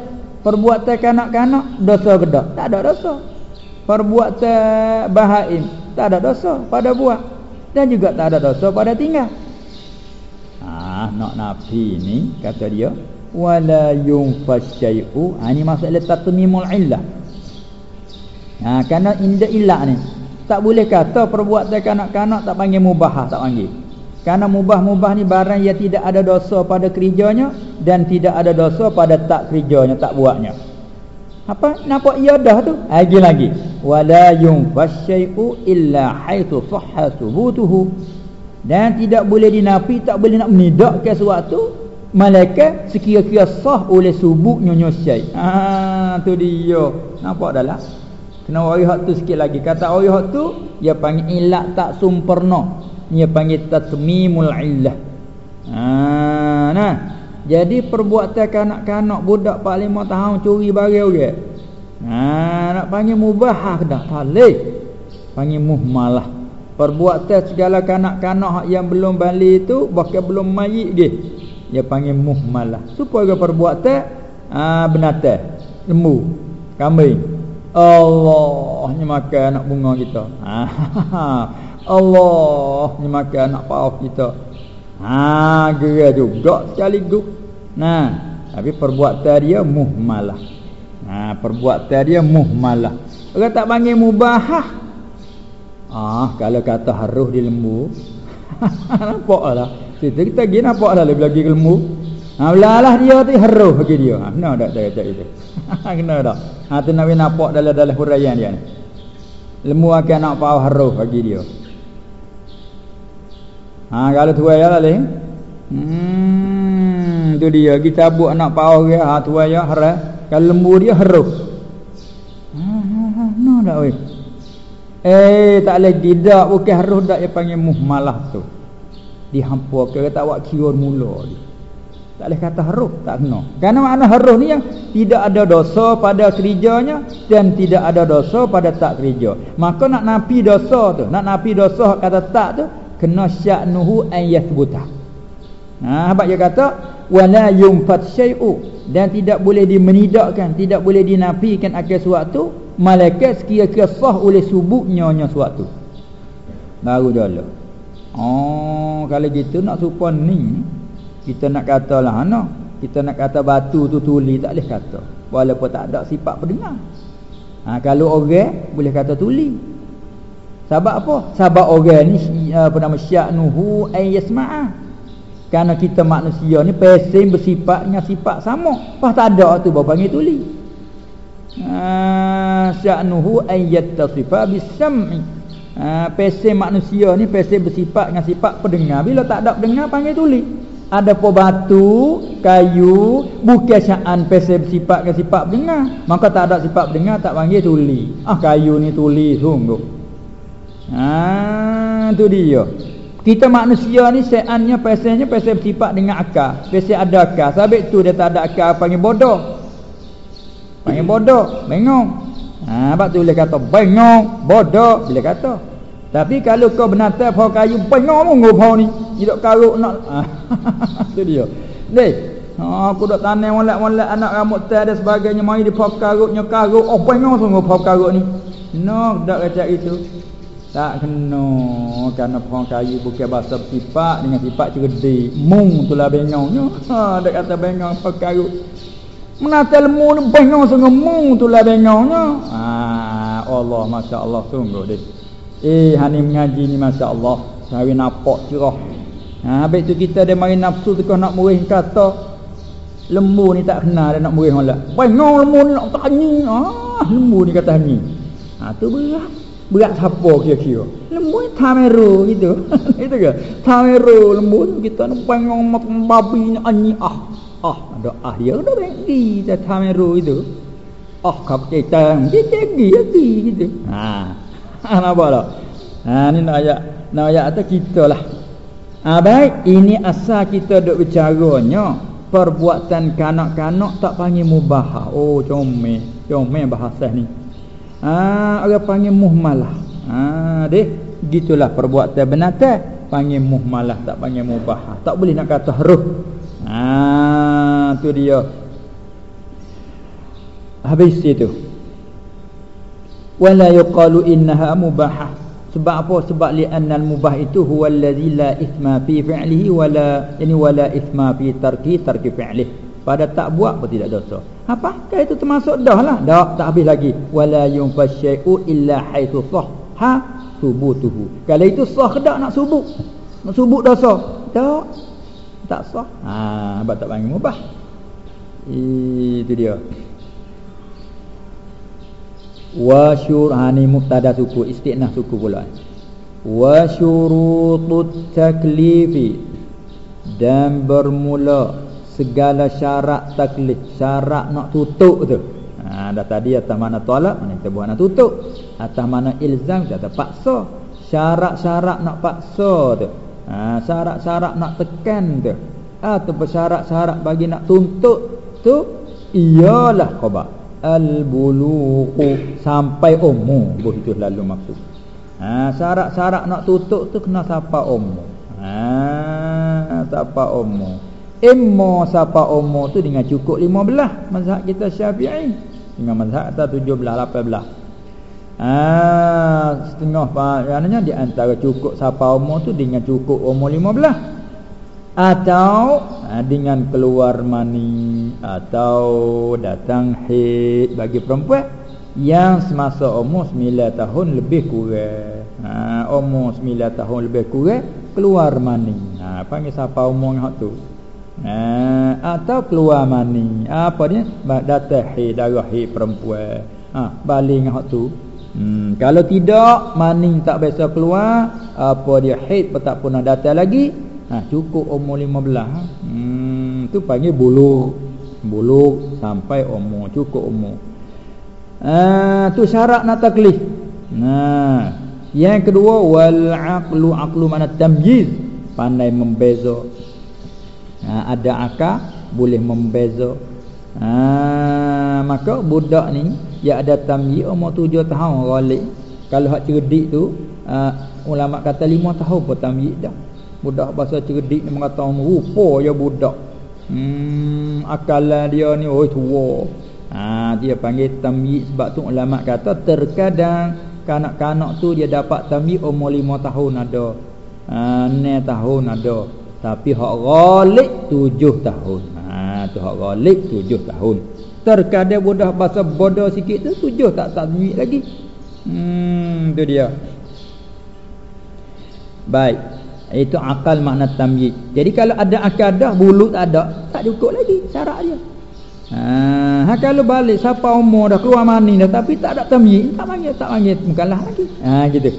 perbuatan kanak-kanak dosa ke tak? Tak ada dosa. Perbuatan bahaim tak ada dosa pada buat dan juga tak ada dosa pada tinggal. Ah, nak nafi ni kata dia wala yunfasyai'u. Ha ni maksud tatmimul illah. Ha kerana inda ilak ni tak boleh kata perbuatan kanak-kanak tak panggil mubah tak panggil. Kerana mubah-mubah ni barang yang tidak ada dosa pada kerjanya dan tidak ada dosa pada tak kerjanya, tak buatnya. Apa? Nampak ia dah tu? Lagi lagi. Wala yunfasyai'u illa haitsu sahha thubutuhu. Dan tidak boleh dinafi, tak boleh nak menidakkan sesuatu malaikat sekira-kira sah oleh subuknya nyosai. Ha tu dia. Nampak dah lah. Kena warihat tu sikit lagi. Kata warihat tu, dia panggil ilat tak sempurna. Dia panggil tatmimul illah. Ha, nah. Jadi perbuatan kanak-kanak budak 45 tahun curi barang orang. Ha, nak panggil mubah dah. Boleh. Panggil muhmalah. Perbuatan segala kanak-kanak yang belum balik itu, bahkan belum mayit dia. Dia panggil muhmalah. Supaya perbuatan ha, benatang, lembu, kambing. Allah ni makan anak bunga kita. Ha, (laughs) Allah ni makan anak paus kita. Ha gerak juga sekali guk. Nah, tapi perbuatan dia muhmalah. Ha perbuatan dia muhmalah. Orang tak panggil mubahah. Ah kalau kata harus di lembu. (laughs) Nampaklah. Kita kita gini nampaklah lebih lagi ke lembu. Ha belalah dia tu harus bagi dia. Ha benar tak cakap itu. (laughs) Kena tak? Ha tu nak nampak dalam dalam huraian dia ni. Lemu akan nak pau haruh bagi dia. Ha kalau tu ya lah. Hmm tu dia kita buat nak pau dia ha tu ya harah. Kalau lembu dia haruh. Ha ha no dak weh. Eh tak leh tidak bukan haruh dak dia panggil muhmalah tu. Dihampur ke tak buat kira mula dia. Tak boleh kata haruh, tak kena. Karena makna haruh ni yang tidak ada dosa pada kerjanya dan tidak ada dosa pada tak kerja. Maka nak napi dosa tu, nak napi dosa kata tak tu, kena sya'nuhu an yathbuta. Nah, apa dia kata? Wala yumfat syai'u dan tidak boleh dimenidakkan, tidak boleh dinafikan akan suatu malaikat sekira-kira sah oleh subuknya suatu. Baru dulu. Oh, kalau gitu nak supon ni kita nak kata lah no? kita nak kata batu tu tuli tak boleh kata walaupun tak ada sifat pendengar ha, kalau orang boleh kata tuli sebab apa sebab orang ni apa nama sya'nuhu ay yasma'a kerana kita manusia ni pesen bersifat dengan sifat sama pas tak ada tu bawa panggil tuli ha, sya'nuhu ay yattasifa bisam'i ha, pesen manusia ni pesen bersifat dengan sifat pendengar bila tak ada pendengar panggil tuli ada po batu, kayu, bukan sya'an pesel sifat ke sifat dengar. Maka tak ada sifat dengar tak panggil tuli. Ah kayu ni tuli sungguh. Ha tu dia. Kita manusia ni seannya pasalnya pasal bersifat dengan akal. Pasal ada akal. Sebab tu dia tak ada akal panggil bodoh. Panggil bodoh, bengong. Ha, sebab tu boleh kata bengong, bodoh, boleh kata. Tapi kalau kau benata pohon kayu bengong monggo pohon ni. Hidup karuk nak. Ha, (laughs) tu dia. Deh. Ha, aku dak tanam molek-molek anak rambut teh dan sebagainya mai di pohon karuknya karuk. Oh bengong sungguh pohon karuk ni. No, dak kata itu. Tak kena kerana pohon kayu bukan bahasa sifat dengan sifat cerdik. Mung tu lah bengongnya. Ha, dia kata bengong pohon kayu. Menata lemu ni bengong sungguh mung tu lah bengongnya. Ha, Allah Masya Allah sungguh dia. Eh, hani mengaji ni Masya Allah. Saya nampak cerah. Ha, habis tu kita ada main nafsu tu nak murih kata. Lembu ni tak kenal dia nak murih malah. Bengong lembu ni nak tanya. Ah, lembu ni kata ni. Ha, tu berat berat siapa kira-kira. Lembu tameru gitu. (laughs) Itu ke? Tameru lembu kita nak pengong makan babi ni anyi ah. Ah ada ah dia dah pergi dah tameru itu ah kap kita dia pergi lagi gitu. Ha. (laughs) Apa lah ha ni nak ayat nak ayat atas kita lah. Ha, baik ini asal kita duk bercaranya perbuatan kanak-kanak tak panggil mubah. Oh comel comel bahasa ni Ah, orang panggil muhmalah. Ah, deh, gitulah perbuatan binatang panggil muhmalah tak panggil mubah. Tak boleh nak kata harus. Ah, tu dia. Habis itu. Wala yuqalu innaha mubahah. Sebab apa? Sebab li'anna al-mubah itu huwa alladhi la ithma fi fi'lihi wala ini wala ithma fi tarki tarki fi'lihi pada tak buat pun tidak dosa. Apakah itu termasuk dah lah? Dah tak habis lagi. Wala yunfasyai'u illa haitsu sah. Ha subutuhu. Kalau itu sah ke tak nak subut? Nak subut dosa? Tak. Tak sah. Ha, apa tak panggil mubah. Itu dia. Wa syur'ani mubtada suku istinah suku pula. Wa syurutut taklifi dan bermula segala syarat taklif syarat nak tutup tu. Ha dah tadi atas mana tolak mana kita buat nak tutup. Atas mana ilzam kita paksa. Syarat-syarat nak paksa tu. Ha syarat-syarat nak tekan tu. Atau syarat-syarat bagi nak tuntut tu ialah khabar al bulughu sampai umur begitu lalu maksud. Ha syarat-syarat nak tutup tu kena sampai umur ha sampai umur Imma siapa umur tu dengan cukup 15 Mazhab kita syafi'i. Dengan mazhab kita 17, 18 Ah, setengah maknanya di antara cukup siapa umur tu dengan cukup umur 15 atau ha, dengan keluar mani atau datang haid bagi perempuan yang semasa umur 9 tahun lebih kurang. Ha, umur 9 tahun lebih kurang keluar mani. Ha, panggil siapa umur hak tu Ha, atau keluar mani. Apa dia? Datang hi darah hi perempuan. Ha, baling hak tu. Hmm, kalau tidak mani tak biasa keluar, apa dia haid tak pernah datang lagi. Ha, cukup umur 15. Ha. Hmm, tu panggil bulu. Bulu sampai umur cukup umur. Ha, tu syarat nak taklif. Nah, yang kedua wal aqlu aqlu mana tamyiz, pandai membeza ha, ada akal boleh membeza? Ha, maka budak ni ya ada tamyi umur tujuh tahun ghalib kalau hak cerdik tu ha, ulama kata lima tahun pun tamyi dah. Budak bahasa cerdik ni mengatakan rupa ya budak. Hmm, akalan dia ni oh tua. Ha, dia panggil tamyi sebab tu ulama kata terkadang kanak-kanak tu dia dapat tamyi umur lima tahun ada. Ha, 6 tahun ada tapi hak ghalib tujuh tahun. Ha tu hak ghalib tujuh tahun. Terkadang bodoh bahasa bodoh sikit tu tujuh tak tak duit lagi. Hmm tu dia. Baik. Itu akal makna tamyiz. Jadi kalau ada akal dah bulu tak ada tak cukup lagi syarat dia. Ha, ha kalau balik siapa umur dah keluar mani dah tapi tak ada tamyiz tak panggil tak panggil bukanlah lagi. Ha gitu.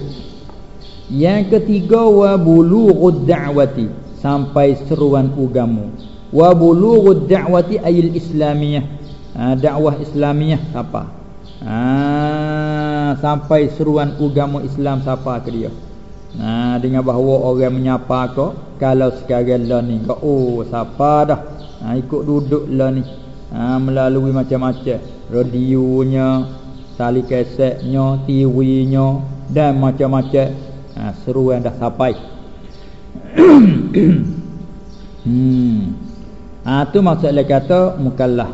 Yang ketiga wa bulughud da'wati sampai seruan ugamu wa bulughud da'wati ayil islamiyah ha, dakwah islamiyah apa ha, sampai seruan ugamu Islam siapa ke dia Nah, dengan bahawa orang menyapa kau kalau sekarang lah ni kau oh siapa dah. Ha, ikut duduk lah ni. Ha, melalui macam-macam radionya, tali kesetnya, TV-nya dan macam-macam. Ha, seru yang dah sampai. (coughs) hmm. Ha, tu maksudnya kata mukallaf.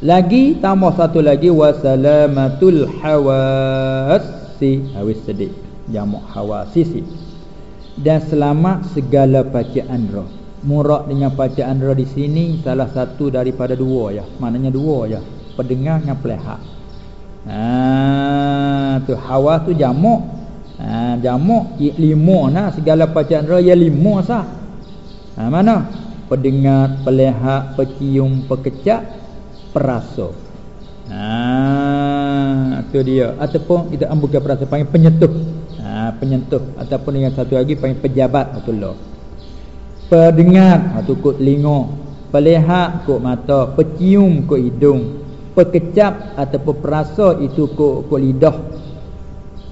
Lagi tambah satu lagi wasalamatul hawasi. Awis sedih jamak hawasisi dan selamat segala bacaan roh murak dengan bacaan roh di sini salah satu daripada dua ya maknanya dua ya pendengar dengan pelihak ha tu hawas tu jamak ha jamak lima nah segala bacaan roh ya lima sah. Ha mana? Pendengar pelihak pecium pekecak perasa ha tu dia. Ataupun kita ambil perasa panggil penyetuh ha, penyentuh. Ataupun dengan satu lagi panggil pejabat atullah pendengar atau ha, kot telinga pelihat kot mata. Pecium kot hidung. Pekecap ataupun perasa itu kot, kot lidah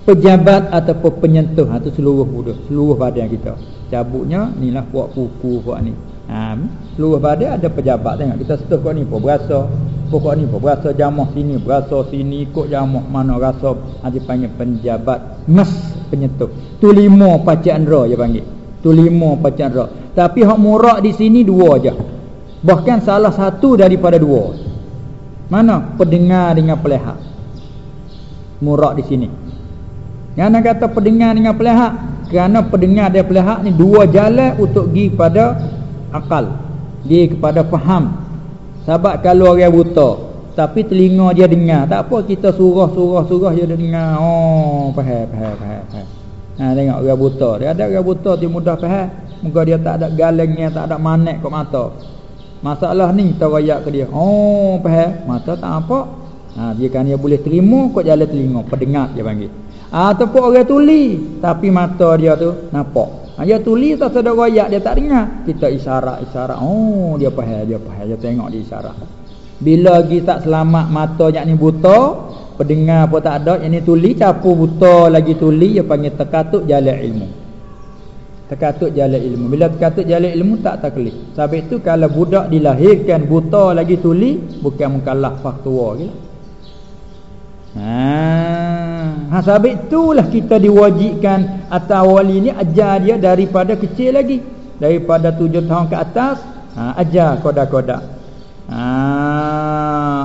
pejabat ataupun penyentuh. Atau ha, seluruh budak seluruh badan kita. Cabutnya inilah puak kuku puak ni. Ha, seluruh badan ada pejabat. Tengok kita setuh kot ni pun berasa. Pokok ni pun berasa jamah sini berasa sini ikut jamah mana rasa. Ada panggil penjabat. Mas penyentuh. Tu lima pacaan ra dia panggil. Tu lima pacaan ra tapi hak murak di sini dua aja bahkan salah satu daripada dua. Mana? Pendengar dengan pelihak murak di sini kerana kata pendengar dengan pelihak kerana pendengar dan pelihak ni dua jalan untuk pergi kepada akal pergi kepada faham sebab kalau orang buta tapi telinga dia dengar, tak apa kita surah-surah-surah dia dengar. Oh, faham, faham, faham. faham. Ha tengok orang buta. Dia ada orang buta dia mudah faham. Muka dia tak ada galengnya, tak ada manek kat mata. Masalah ni kita rayak ke dia. Oh, faham. Mata tak apa. Ha dia kan dia boleh terima kok jalan telinga, pendengar dia panggil. Ah ataupun orang tuli tapi mata dia tu nampak. Ha, dia tulis tak sedar royak dia tak dengar. Kita isyarat-isyarat. Oh, dia faham, dia faham. Dia tengok dia isyarat. Bila lagi tak selamat mata yang ni buta, pendengar pun tak ada, yang ni tulis capu buta lagi tulis dia panggil terkatuk jalan ilmu. Terkatuk jalan ilmu. Bila terkatuk jalan ilmu tak taklif. Sebab itu kalau budak dilahirkan buta lagi tulis, bukan mukallaf faktua gitu. Ha, ha sebab itulah kita diwajibkan atau wali ni ajar dia daripada kecil lagi. Daripada tujuh tahun ke atas, ha, ajar koda-koda. Ha,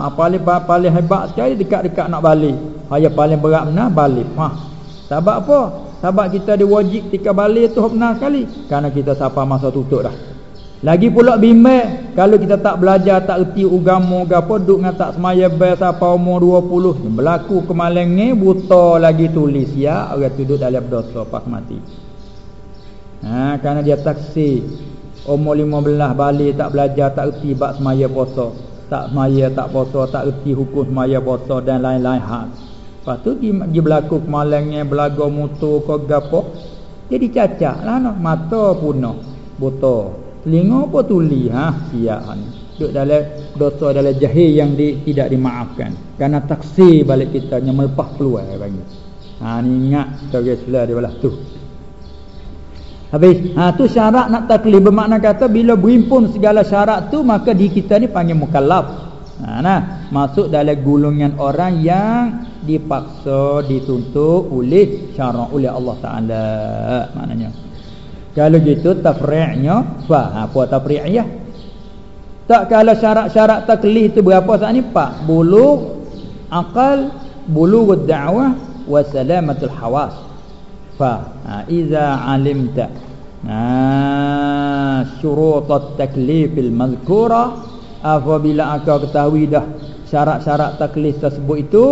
apa paling hebat sekali dekat-dekat nak balik. Hanya paling berat benar balik. Ha. Sebab apa? Sebab kita diwajib ketika balik tu benar sekali. Karena kita siapa masa tutup dah. Lagi pula bimbang kalau kita tak belajar tak erti agama gapo duk dengan tak semaya bel siapa umur 20 berlaku kemalang ni buta lagi tulis ya orang tu duduk dalam dosa pas mati. Ha kerana dia taksi umur 15 balik tak belajar tak erti bab semaya puasa, tak semaya tak puasa tak erti hukum semaya puasa dan lain-lain hal. Lepas tu dia, dia berlaku kemalang ni belaga mutu ke gapo jadi cacat lah no. mata punah buta Telinga apa tuli ha siap ni. Duk dalam dosa dalam jahil yang di, tidak dimaafkan. Karena taksi balik kita yang melepas keluar bagi. Ha ni ingat sebagai sila dia belah tu. Habis ha tu syarat nak taklif bermakna kata bila berimpun segala syarat tu maka di kita ni panggil mukallaf. Ha nah masuk dalam gulungan orang yang dipaksa dituntut oleh syarak oleh Allah Taala maknanya. Kalau gitu tafri'nya fa apa tafri'iyah? Tak kalau syarat-syarat taklif itu berapa saat ni? Pak, bulugh, akal, bulughud da'wah wa salamatul hawas. Fa, ha, iza alimta ha, syurut at-taklif al-mazkura apabila akau ketahui dah syarat-syarat taklif tersebut itu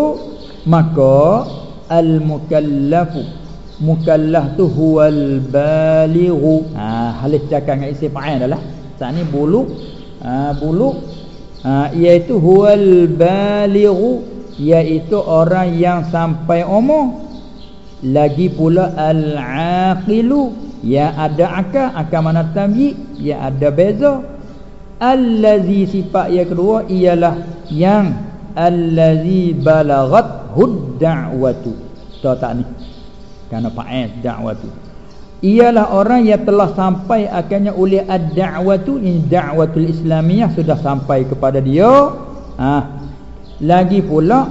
maka al-mukallafu mukallaf tu huwal balighu. Ha halis cakap dengan isi fa'il adalah saat ni bulu ha bulu ha iaitu huwal balighu iaitu orang yang sampai umur. Lagi pula al aqilu ya ada akal akal mana tamyi ya ada beza. Allazi sifat yang kedua ialah yang allazi balaghat hud da'watu tahu tak ni kerana dakwah tu ialah orang yang telah sampai akhirnya oleh ad-da'watu ini da'watul islamiyah sudah sampai kepada dia ha. Lagi pula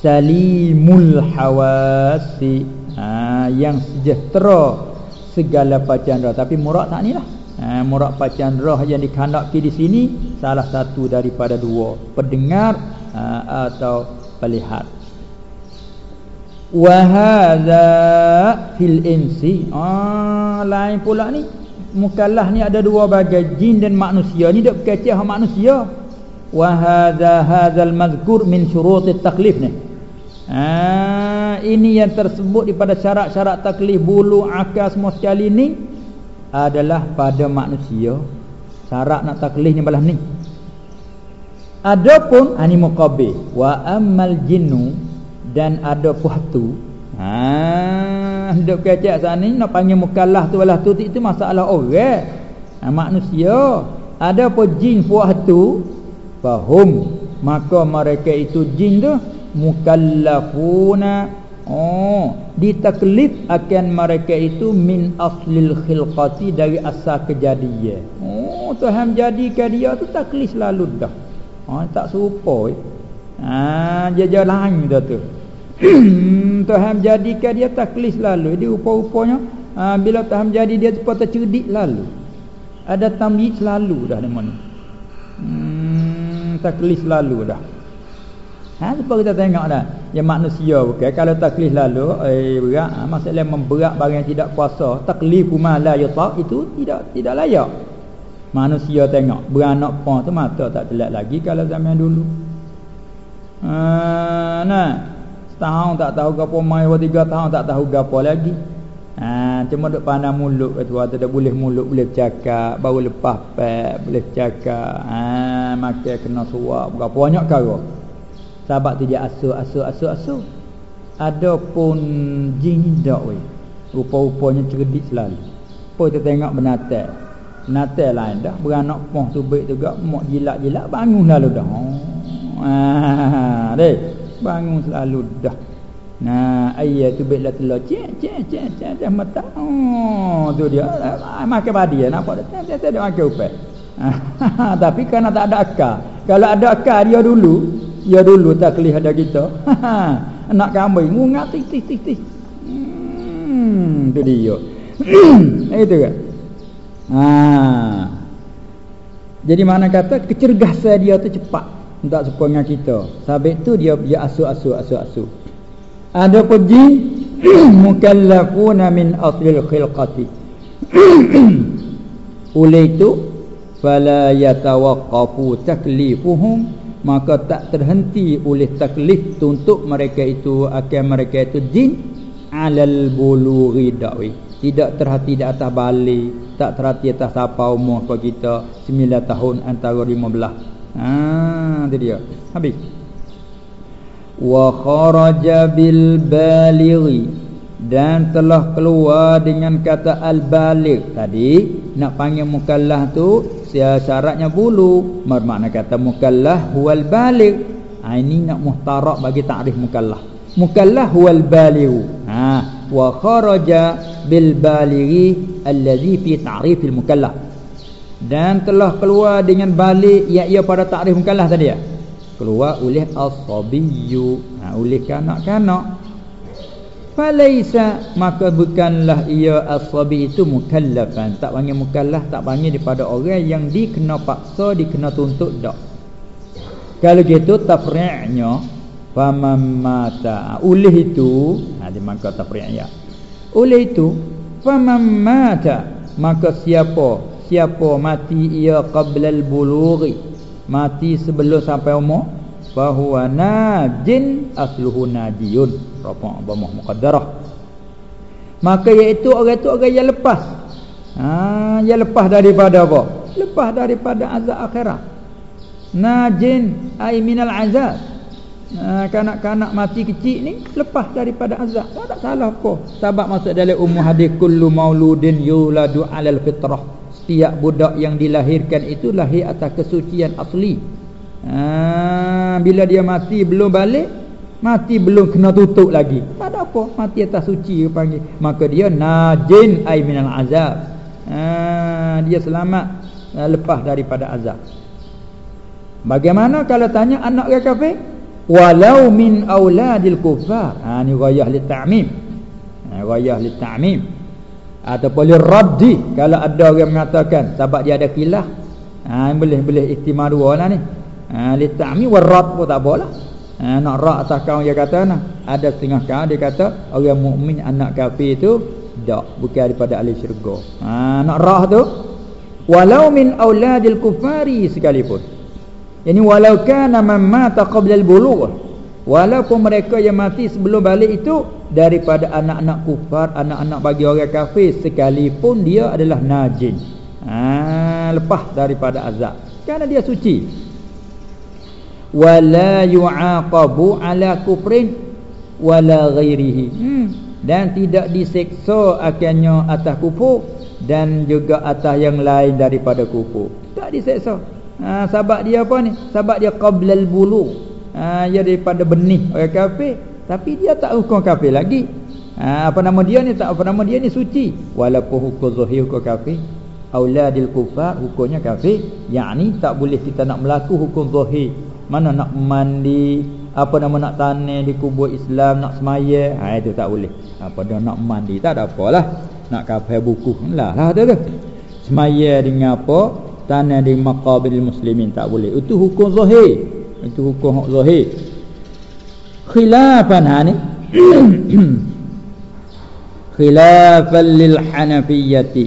salimul hawasi ha yang sejahtera segala panca tapi murak tak nilah ha murak panca yang dikandaki di sini salah satu daripada dua. Pendengar ha, atau pelihat wa hadza fil insi ah lain pula ni. Mukallaf ni ada dua bagai jin dan manusia ni. Dak berkeceh manusia. wa hadza hadzal madhkur min syurut at-taklif ni. ah ini yang tersebut daripada syarat-syarat taklif bulu akal semua sekali ni adalah pada manusia. Syarat nak taklif ni balas ni. Adapun ani muqabbi wa ammal jinnu dan ada puhatu ha hidup kecek sana nak panggil mukallaf tu balah tu itu masalah orang. Ha, manusia ada apa jin puhatu fahum. Maka mereka itu jin tu mukallafuna. Oh ditaklif akan mereka itu min aslil khilqati dari asal kejadian. Oh Tuhan jadikan dia tu taklif lalu dah. Oh tak serupa eh. ha dia jalan dah tu Tuhan jadikan dia taklis lalu. Dia rupa-rupanya ha, Bila Tuhan jadi dia cepat tercerdik lalu. Ada tamjid selalu dah Di hmm, Taklis lalu dah. Ha, sebab kita tengok dah? Yang manusia bukan. Kalau taklis lalu eh, berat. Ha, Masalah memberat barang yang tidak puasa Taklifu ma la yutak Itu tidak tidak layak. Manusia tengok Beranak pun tu mata tak telat lagi Kalau zaman dulu. Ha, Nah Setahun tak tahu gapo mai wa tiga tahun tak tahu gapo lagi. Ha cuma duk pandang mulut tu ada dah boleh mulut boleh cakap, baru lepas pek boleh cakap. Ha makan kena suap gapo banyak kara. Sebab tu dia asu asu asu asu. Adapun jin dak we. Rupa-rupanya cerdik selalu. Apa kita tengok benatai. Benatai lain dah beranak poh tu baik juga mak jilat-jilat bangun lalu dah. Ha deh bangun selalu dah. Nah ayat tu bila telur. Cek cek cek cek cek mata oh tu dia. Ah, makan padi. Nampak dah dia tak ada makan upai (laughs) tapi kerana tak ada akal. Kalau ada akal dia dulu dia dulu tak kelih ada kita. (laughs) Nak kambing ngungat tik tik tik tik. Hmm tu dia. (clears throat) Itu kan. Ha jadi mana kata kecergasan dia tu cepat tak sepupu dengan kita. Sabit tu dia dia asu-asu asu-asu Ada pergi Mukallafuna min aslil khilqati. (clears throat) Oleh itu Fala yatawaqqafu taklifuhum. Maka tak terhenti oleh taklif Untuk mereka itu Akan mereka itu jin. Alal bulughi da'wi Tidak terhati di atas balik Tak terhati atas apa umur kita. 9 tahun antara 15 Ha dia. Habis. Wa kharaja bil balighi. Dan telah keluar dengan kata al baligh tadi nak panggil mukallaf tu syaratnya bulu. Bermakna kata mukallaf huwal baligh. Ha, ini nak muhtarak bagi takrif mukallaf mukallaf huwal baligh. Ha wa kharaja bil balighi alladhi fi ta'rif al mukallaf dan telah keluar dengan balik ya ia pada takrif mukallaf tadi ya. Keluar oleh as-sabiyyu ha, oleh kanak-kanak. Falaisa maka bukanlah ia as-sabi itu mukallafan. Tak panggil mukallaf tak panggil daripada orang yang dikena paksa dikena tuntut dak. Kalau gitu tafri'nya faman mata. Oleh itu ha di maka tafri'nya oleh itu faman mata maka siapa siapa mati ia qablal bulughi. Mati sebelum sampai umur bahawa najin asluhu najiyun rafa bamah muqaddarah. Maka iaitu orang itu orang yang lepas. Ha yang lepas daripada apa? Lepas daripada azab akhirat. Najin ai minal azab. Ha, kanak-kanak mati kecil ni lepas daripada azab. Tak salah apa. Sebab masuk dalam umum hadis kullu mauludin yuladu alal fitrah setiap budak yang dilahirkan itu lahir atas kesucian asli ha, bila dia mati belum balik Mati belum kena tutup lagi. Pada apa? Mati atas suci dia panggil. Maka dia najin ay minal azab. Ha, dia selamat uh, lepas daripada azab. Bagaimana kalau tanya anak dia kafir? Walau min auladil kufar. Ha ni ghayah li ta'mim. Ha ghayah li ta'mim. Ataupun li raddi kalau ada orang mengatakan sebab dia ada kilah. Ha boleh boleh ihtimal dua lah ni. Ha li ta'mim wa rad pun tak apalah. Ha, nak rak atas kaum dia kata nah. Ada setengah kaum dia kata orang mukmin anak kafir itu tak bukan daripada ahli syurga. Ha, nak rak tu walau min auladil kufari sekalipun. Yani walau kana man mata qabla al-bulugh. Walaupun mereka yang mati sebelum balik itu daripada anak-anak kufar, anak-anak bagi orang kafir sekalipun dia adalah najin. Ha, lepas daripada azab. Kerana dia suci wala yu'aqabu ala kufrin wala ghairihi hmm. dan tidak diseksa akannya atas kufur dan juga atas yang lain daripada kufur tak diseksa ha, sebab dia apa ni sebab dia qablal bulu ha, dia daripada benih orang kafir. Tapi dia tak hukum kafir lagi. Ha, apa nama dia ni tak apa nama dia ni suci. Walaupun hukum zahir hukum kafir. Auladil kufar hukumnya kafir. Yakni tak boleh kita nak melaku hukum zahir. Mana nak mandi apa nama nak tanah di kubur Islam nak semaya. Ha itu tak boleh. Apa dia nak mandi tak ada apalah nak kafir buku lah lah tu semaya dengan apa tanah di maqabir muslimin tak boleh. Itu hukum zahir itu hukum zahir. Khilafan ha ni. (clears throat) Khilafan lil hanafiyyati.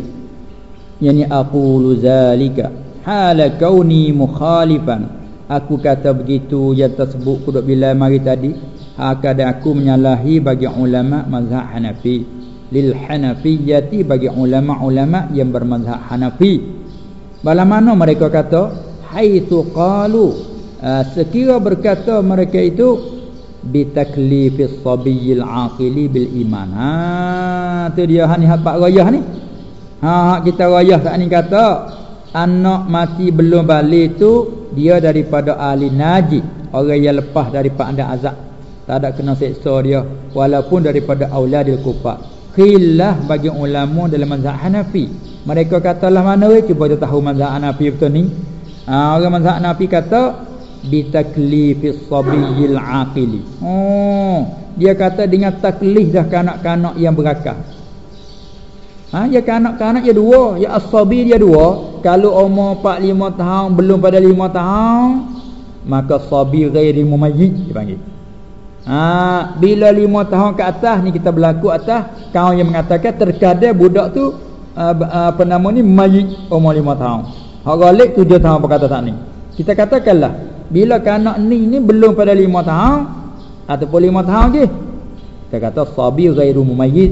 Yani aqulu zalika. Hala kauni mukhalifan. Aku kata begitu yang tersebut kuduk bila mari tadi Akan aku menyalahi bagi ulama mazhab Hanafi. Lil Hanafiyati bagi ulama-ulama yang bermazhab Hanafi. Bala mana mereka kata? Haithu qalu uh, Sekira berkata mereka itu Bitaklifis sabiyil aqili bil iman. Haa tu dia ni hak rayah ni. Haa kita rayah tak ni kata Anak mati belum balik tu dia daripada ahli najis orang yang lepas daripada azab tak ada kena seksa dia walaupun daripada auladil kufar. Khilaf bagi ulama dalam mazhab Hanafi. Mereka katalah mana we cuba kita tahu mazhab Hanafi betul ni. Ha, orang mazhab Hanafi kata bitaklifis sabiyil aqili oh dia kata dengan taklif dah kanak-kanak yang berakal Ha, ya kanak-kanak ya dua, ya asabi dia dua. Kalau umur 4 5 tahun belum pada 5 tahun, maka sabi ghairi mumayyiz dipanggil. Ha, bila 5 tahun ke atas ni kita berlaku atas, kau yang mengatakan terkadang budak tu uh, apa nama ni mayyiz umur 5 tahun. Hak galik 7 tahun berkata tak ni. Kita katakanlah bila kanak ni ni belum pada 5 tahun ataupun 5 tahun je. Kita kata sabi ghairu mumayyiz.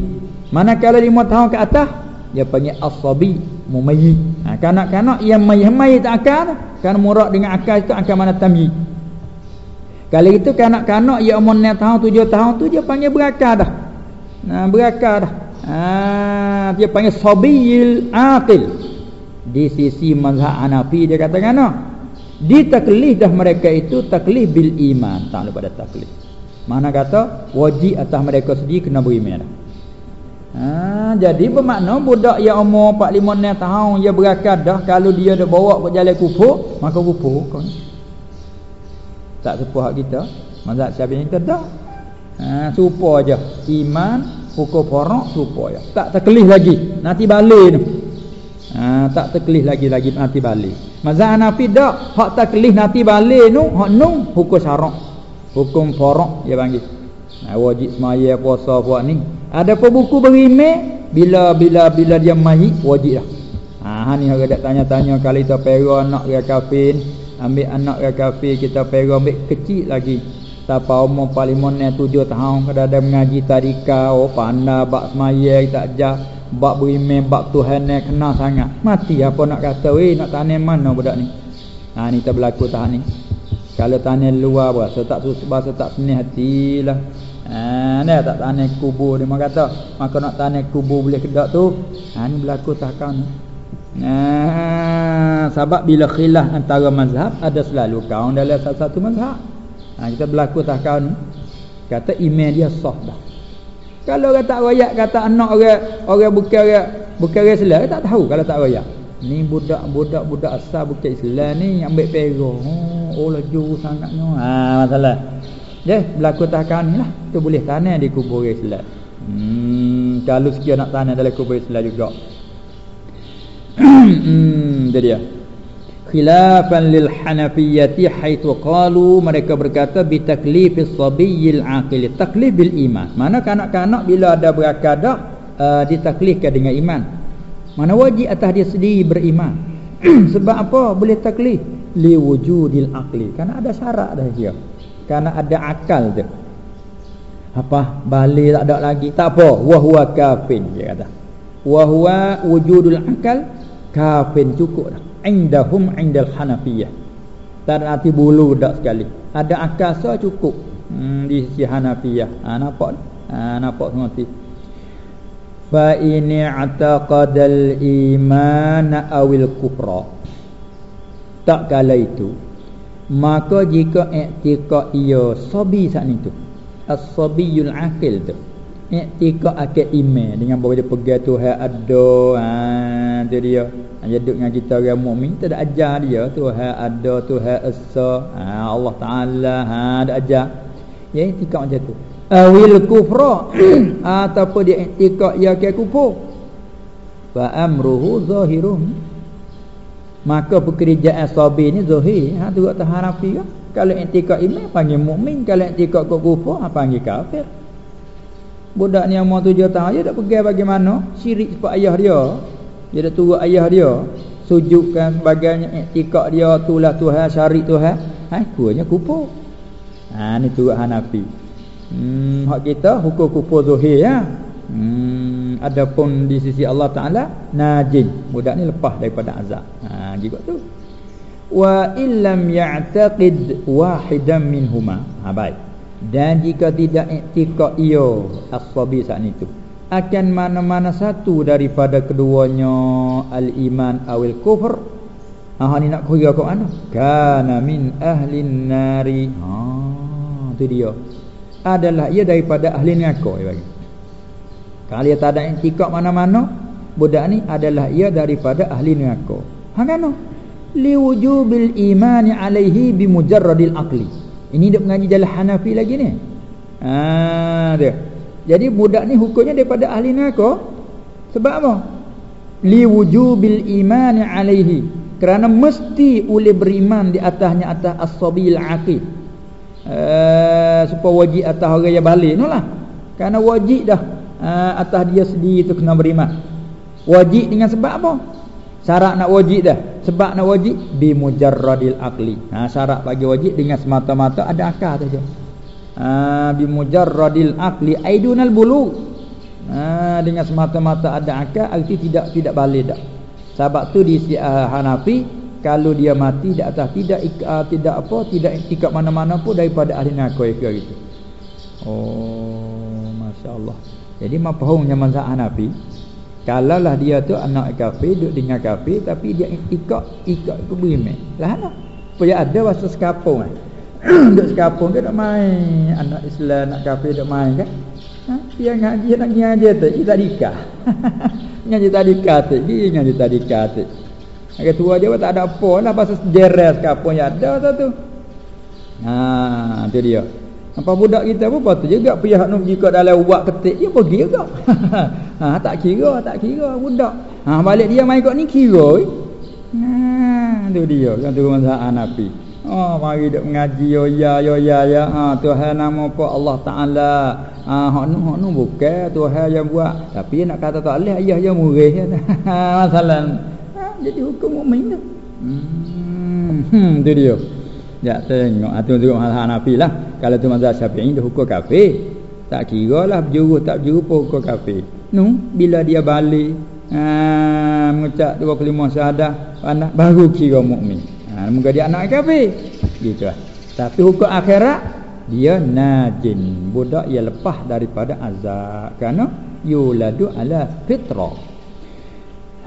Manakala lima tahun ke atas dia panggil asabi mumayyiz. Ha, kanak-kanak yang mayyiz tak akal kan murak dengan akal itu akan mana tamyiz. Kalau itu kanak-kanak yang umur 6 tahun 7 tahun tu dia panggil berakal dah. Nah, berakal dah. Ha, dia panggil sabiyil aqil. Di sisi mazhab Hanafi dia kata kan Di taklif dah mereka itu taklif bil iman, tak pada taklif. Mana kata wajib atas mereka sendiri kena beriman dah. Ha, jadi bermakna budak yang umur 4 5 6 tahun dia berakad dah kalau dia dah bawa ke jalan kufur maka kufur kau ni. Tak sepuh hak kita. Mazhab Syafi'i kita dah. Ha, serupa aja. Iman, hukum farak serupa aja. Tak terkelih lagi. Nanti balik. Ha, tak terkelih lagi lagi nanti balik. Mazhab Hanafi dak. Hak terkelih nanti balik tu, hak nu hukum syarak. Hukum farak dia panggil. Ha, wajib semaya puasa buat ni ada apa buku berimeh bila bila bila dia mai wajib dah. Ha ni orang dak tanya-tanya kalau kita pera anak dia kafir, ambil anak dia kafir kita pera ambil kecil lagi. Siapa umur paling mana tujuh tahun kada ada mengaji tadika, oh pandai bab semaya tak jah, bab berimeh bab Tuhan ni kena sangat. Mati apa nak kata weh nak tanya mana budak ni. Ha ni kita berlaku tahan ni. Kalau tanya luar bahasa tak susah tak senih hatilah. Ha ni tak tanah kubur dia mak kata. Maka nak tanah kubur boleh kedak tu. Ha ni berlaku tahkan ni. Nah, sebab bila khilaf antara mazhab ada selalu kaum dalam satu-satu mazhab. Ha kita berlaku tahkan ni. kata iman dia sah dah kalau orang tak royak kata anak orang orang bukan orang bukan orang Islam tak tahu kalau tak royak ni budak-budak budak asal bukan Islam ni ambil pegang oh, oh laju sangatnya ha masalah Ya, berlaku tahakan ni lah. Itu boleh tanah di kubur Islam. Hmm, kalau sekian nak tanah dalam kubur Islam juga. (clears throat) hmm, dia dia. Khilafan lil Hanafiyyati haitsu qalu mereka berkata bi taklifis sabiyil aqil. Taklif bil iman. Mana kanak-kanak bila ada berakal dah uh, ditaklifkan dengan iman. Mana wajib atas dia sendiri beriman. (clears throat) Sebab apa boleh taklif? Li wujudil aqli. Karena ada syarat dah dia. Karena ada akal tu Apa Balik tak ada lagi Tak apa Wahuwa kafin Dia kata Wahuwa wujudul akal Kafin cukup dah Indahum indal hanafiyah. Tak ada nanti bulu tak sekali. Ada akal so cukup. Hmm, Di sisi hanafiyah. Ha, Nampak? Ha, Nampak semua Fa ini ataqadal iman awil kufra. Tak kala itu maka jika i'tiqad ia sabi saat itu as-sabiyul aqil tu i'tiqad akal iman. Dengan dia pegang Tuhan ada ha tu dia. Dia duduk dengan kita orang mukmin tak ada ajar dia Tuhan ada Tuhan esa. Ha Allah taala ha ada ajar. Ya i'tiqad macam tu. Awil kufra (clears throat) ataupun dia i'tiqad ia ke kufur. Fa amruhu zahirun maka pekerjaan sabi ni zahir. Ha tu tak harafi kan kalau i'tikad iman panggil mukmin. Kalau i'tikad kok kufur ha panggil kafir budak ni umur tujuh tahun dia tak pegang bagaimana syirik sebab ayah dia dia dah turut ayah dia sujudkan sebagainya i'tikad dia tulah Tuhan syarik Tuhan ha kuanya kufur ha ni turut Hanafi hmm hak kita hukum kufur zahir ya Hmm, adapun di sisi Allah Taala najin, budak ni lepas daripada azab. Ha juga tu. Wa illam ya'taqid wahidan minhuma. Ha baik. Dan jika tidak i'tiqad iyo as-sabi saat itu. Akan mana-mana satu daripada keduanya al-iman awil kufur. Ha ni nak kira kau mana kana min ahli nari. Ha tu dia. Adalah ia daripada ahli neraka bagi. Kalau dia tak ada intikak mana-mana Budak ni adalah ia daripada ahli neraka. Ha kan Li wujubil imani alaihi bimujarradil aqli Ini dia mengaji jalan Hanafi lagi ni Ha dia Jadi budak ni hukumnya daripada ahli neraka Sebab apa? Li wujubil imani alaihi Kerana mesti oleh beriman di atasnya atas as-sabil aqid uh, Supaya wajib atas orang yang balik Itulah Kerana wajib dah uh, atas dia sendiri itu kena beriman. Wajib dengan sebab apa? Syarat nak wajib dah. Sebab nak wajib bi mujarradil aqli. Ha syarat bagi wajib dengan semata-mata ada akal saja. Ha bi mujarradil aqli aidunal bulu. Ha dengan semata-mata ada akal arti tidak tidak balik dah. Sebab tu di uh, Hanafi kalau dia mati di atas tidak uh, tidak apa tidak ikut mana-mana pun daripada ahli neraka itu. Oh masya-Allah. Jadi mafhumnya mazhab Hanafi kalaulah dia tu anak kafir duduk dengan kafir tapi dia ikut ikut ke beriman. Lah ana. Supaya ada bahasa sekapung kan. (clears throat) duduk sekapung ke duduk main anak Islam nak kafir duduk main kan. Ha? Dia ngaji nak ngaji tu, dia tak dikah. (laughs) ngaji tak dikah tu, dia ngaji tak dikah tu. Agak tua dia pun tak ada apa lah pasal sejarah sekapung yang ada tu. Ha, tu dia. Apa budak kita pun patut juga pihak nak pergi ke dalam ubat ketik dia pergi juga. (laughs) ha tak kira, tak kira budak. Ha balik dia mai kok ni kira. Nah, tu dia kan tu mazhab Hanafi. Oh mari duk mengaji yo ya yo ya ya. Ha Tuhan nama apa Allah Taala. Ha hak nu hak nu bukan Tuhan yang buat. Tapi nak kata tak boleh ayah yang murih. Ha (laughs) masalah. Ha, jadi hukum mukmin tu. Hmm, hmm tu dia. Ya ah, tengok hal Hanafi lah. Kalau tu mazhab Syafi'i dia hukum kafir. Tak kira lah berjuru tak berjuru pun hukum kafir. Nu bila dia balik ha, mengucap dua kelima syahadah anak baru kira mukmin. Ha muka dia anak kafir. Gitu lah. Tapi hukum akhirat dia najin. Budak ia lepas daripada azab. Kerana yuladu ala fitrah.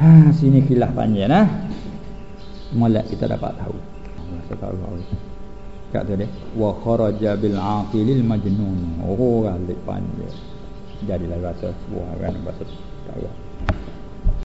Ha sini khilaf panjang lah. Mulai kita dapat tahu. Allah kat tu dia wa kharaja bil aqilil majnun. Oh galik panjang. Jadilah rasa buah kan bahasa tahu